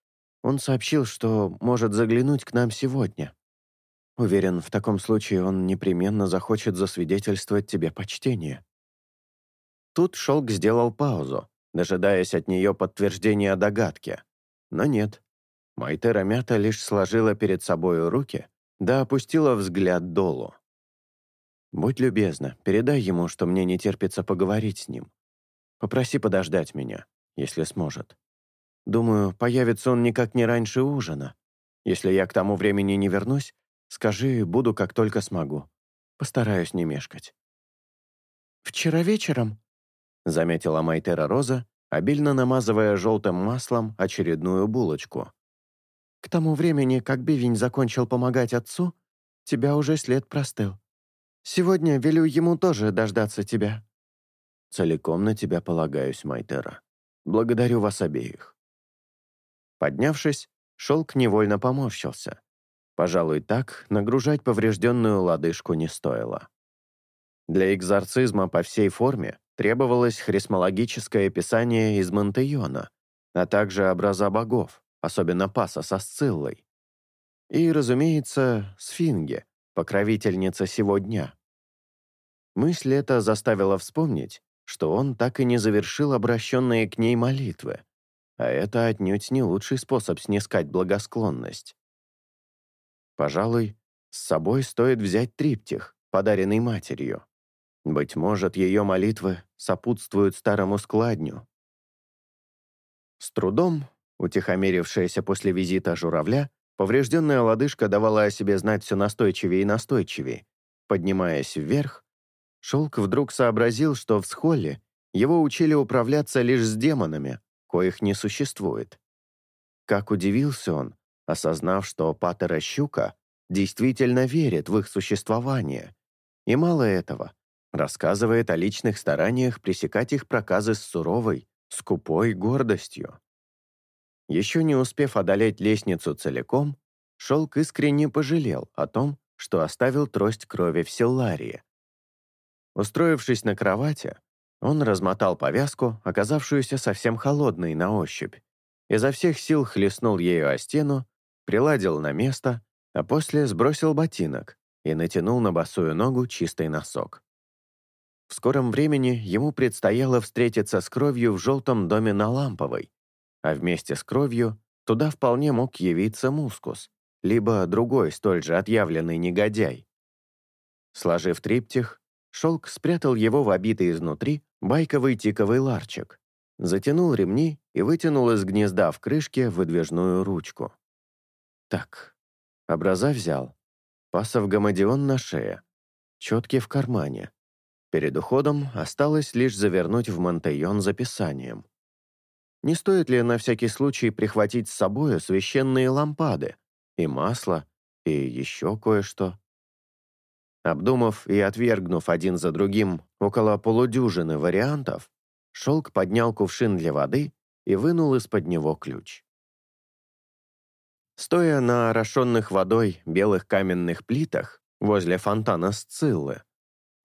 Speaker 1: он сообщил, что может заглянуть к нам сегодня. Уверен, в таком случае он непременно захочет засвидетельствовать тебе почтение. Тут Шелк сделал паузу, дожидаясь от нее подтверждения догадки. Но нет. Майтера Мята лишь сложила перед собой руки, да опустила взгляд долу. «Будь любезна, передай ему, что мне не терпится поговорить с ним. Попроси подождать меня, если сможет. Думаю, появится он никак не раньше ужина. Если я к тому времени не вернусь, скажи, буду как только смогу. Постараюсь не мешкать».
Speaker 2: «Вчера вечером?»
Speaker 1: заметила Майтера Роза, обильно намазывая желтым маслом очередную булочку.
Speaker 2: К тому времени, как Бивень закончил помогать отцу, тебя уже след простыл. Сегодня велю ему тоже дождаться тебя».
Speaker 1: «Целиком на тебя полагаюсь, Майтера. Благодарю вас обеих». Поднявшись, шелк невольно поморщился. Пожалуй, так нагружать поврежденную лодыжку не стоило. Для экзорцизма по всей форме требовалось хрисмологическое описание из Монтеона, а также образа богов, особенно Паса со Сциллой. И, разумеется, Сфинге, покровительница сего дня. Мысль эта заставила вспомнить, что он так и не завершил обращенные к ней молитвы, а это отнюдь не лучший способ снискать благосклонность. Пожалуй, с собой стоит взять триптих, подаренный матерью. Быть может, ее молитвы сопутствуют старому складню. С трудом, утихомирившаяся после визита журавля, поврежденная лодыжка давала о себе знать все настойчивее и настойчивее. Поднимаясь вверх, Шелк вдруг сообразил, что в схолле его учили управляться лишь с демонами, коих не существует. Как удивился он, осознав, что Патера Щука действительно верит в их существование. И мало этого, рассказывает о личных стараниях пресекать их проказы с суровой, скупой гордостью. Еще не успев одолеть лестницу целиком, Шелк искренне пожалел о том, что оставил трость крови в Силларии. Устроившись на кровати, он размотал повязку, оказавшуюся совсем холодной на ощупь, изо всех сил хлестнул ею о стену, приладил на место, а после сбросил ботинок и натянул на босую ногу чистый носок. В скором времени ему предстояло встретиться с кровью в желтом доме на Ламповой, а вместе с кровью туда вполне мог явиться мускус, либо другой столь же отъявленный негодяй. Сложив триптих, Шелк спрятал его в обитый изнутри байковый тиковый ларчик, затянул ремни и вытянул из гнезда в крышке выдвижную ручку. Так, образа взял. Пасов гамадион на шее, четки в кармане, Перед уходом осталось лишь завернуть в Монтейон записанием. Не стоит ли на всякий случай прихватить с собой священные лампады, и масло, и еще кое-что? Обдумав и отвергнув один за другим около полудюжины вариантов, Шелк поднял кувшин для воды и вынул из-под него ключ. Стоя на орошенных водой белых каменных плитах возле фонтана Сциллы,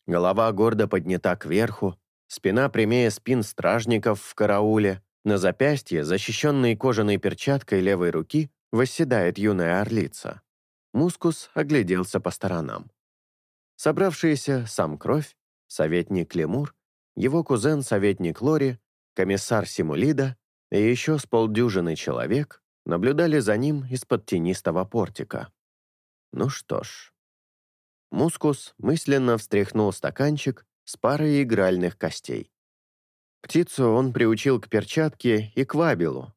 Speaker 1: Голова гордо поднята кверху, спина прямее спин стражников в карауле, на запястье, защищенной кожаной перчаткой левой руки, восседает юная орлица. Мускус огляделся по сторонам. Собравшиеся сам Кровь, советник Лемур, его кузен-советник Лори, комиссар Симулида и еще с полдюжины человек наблюдали за ним из-под тенистого портика. Ну что ж, Мускус мысленно встряхнул стаканчик с парой игральных костей. Птицу он приучил к перчатке и к вабелу.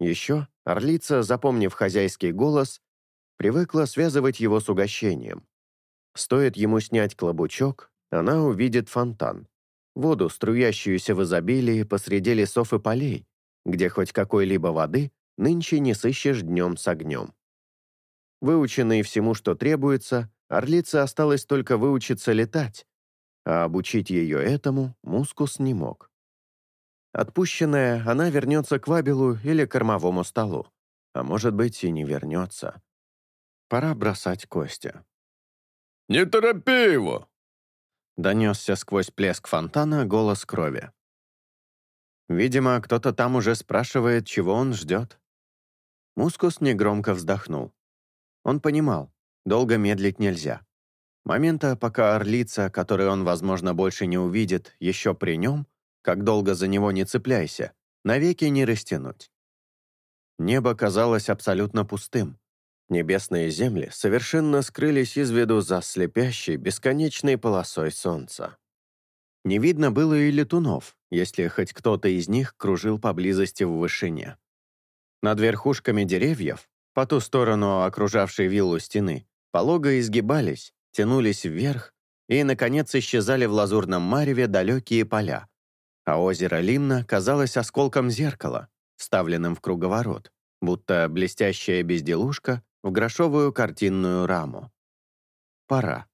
Speaker 1: Еще орлица, запомнив хозяйский голос, привыкла связывать его с угощением. Стоит ему снять клобучок, она увидит фонтан. Воду, струящуюся в изобилии посреди лесов и полей, где хоть какой-либо воды нынче не сыщешь днем с огнем. Выученный всему, что требуется, Орлице осталось только выучиться летать, а обучить ее этому Мускус не мог. Отпущенная, она вернется к Вабелу или кормовому столу, а может быть и не вернется. Пора бросать Костя.
Speaker 4: «Не торопи его!»
Speaker 1: Донесся сквозь плеск фонтана голос крови. Видимо, кто-то там уже спрашивает, чего он ждет. Мускус негромко вздохнул. Он понимал, Долго медлить нельзя. Момента, пока орлица, который он, возможно, больше не увидит, еще при нем, как долго за него не цепляйся, навеки не растянуть. Небо казалось абсолютно пустым. Небесные земли совершенно скрылись из виду за слепящей, бесконечной полосой солнца. Не видно было и летунов, если хоть кто-то из них кружил поблизости в вышине. Над верхушками деревьев, по ту сторону окружавшей виллу стены, полого изгибались, тянулись вверх и, наконец, исчезали в лазурном мареве далекие поля, а озеро Лимна казалось осколком зеркала, вставленным в круговорот, будто блестящая безделушка в грошовую картинную раму. Пора.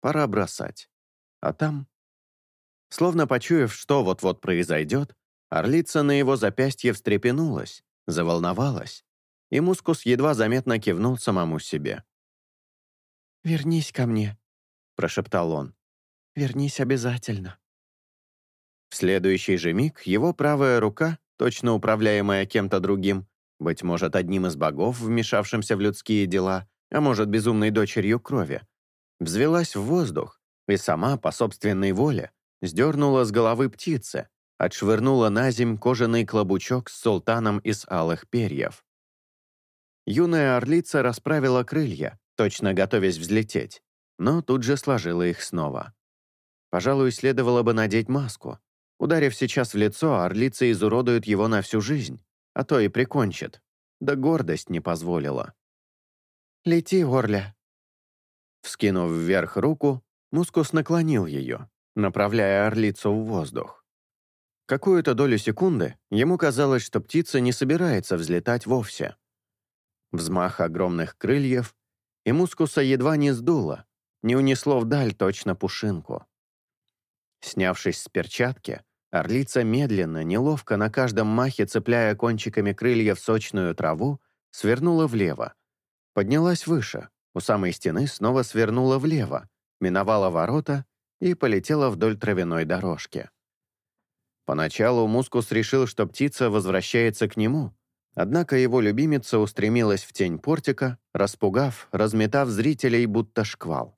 Speaker 1: Пора бросать. А там... Словно почуяв, что вот-вот произойдет, орлица на его запястье встрепенулась, заволновалась, и мускус едва заметно кивнул самому себе.
Speaker 2: «Вернись ко мне», — прошептал он. «Вернись обязательно».
Speaker 1: В следующий же миг его правая рука, точно управляемая кем-то другим, быть может, одним из богов, вмешавшимся в людские дела, а может, безумной дочерью крови, взвелась в воздух и сама, по собственной воле, сдернула с головы птицы, отшвырнула на земь кожаный клобучок с султаном из алых перьев. Юная орлица расправила крылья, точно готовясь взлететь, но тут же сложила их снова. Пожалуй, следовало бы надеть маску. Ударив сейчас в лицо, орлица изуродует его на всю жизнь, а то и прикончит. Да гордость не позволила.
Speaker 2: «Лети, Орля!»
Speaker 1: Вскинув вверх руку, Мускус наклонил ее, направляя орлицу в воздух. Какую-то долю секунды ему казалось, что птица не собирается взлетать вовсе. Взмах огромных крыльев, и Мускуса едва не сдуло, не унесло вдаль точно пушинку. Снявшись с перчатки, орлица медленно, неловко на каждом махе, цепляя кончиками крыльев сочную траву, свернула влево. Поднялась выше, у самой стены снова свернула влево, миновала ворота и полетела вдоль травяной дорожки. Поначалу Мускус решил, что птица возвращается к нему, однако его любимица устремилась в тень портика, распугав, разметав зрителей, будто шквал.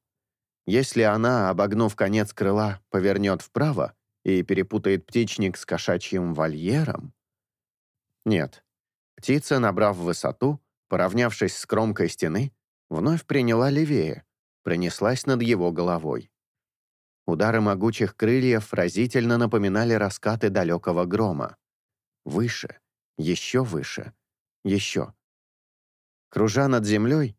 Speaker 1: Если она, обогнув конец крыла, повернет вправо и перепутает птичник с кошачьим вольером... Нет. Птица, набрав высоту, поравнявшись с кромкой стены, вновь приняла левее, пронеслась над его головой. Удары могучих крыльев разительно напоминали раскаты далекого грома. Выше, еще выше, еще. Кружа над землей,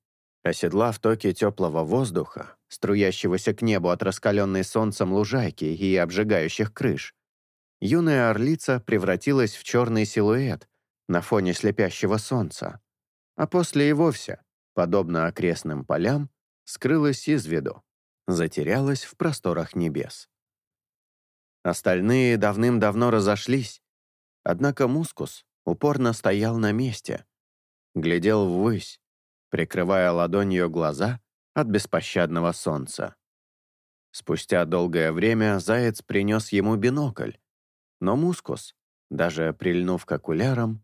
Speaker 1: Оседлав токи теплого воздуха, струящегося к небу от раскаленной солнцем лужайки и обжигающих крыш, юная орлица превратилась в черный силуэт на фоне слепящего солнца, а после и вовсе, подобно окрестным полям, скрылась из виду, затерялась в просторах небес. Остальные давным-давно разошлись, однако Мускус упорно стоял на месте, глядел ввысь, прикрывая ладонью глаза от беспощадного солнца. Спустя долгое время заяц принес ему бинокль, но мускус, даже прильнув к окулярам,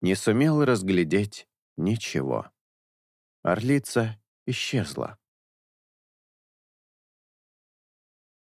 Speaker 1: не сумел разглядеть ничего. Орлица исчезла.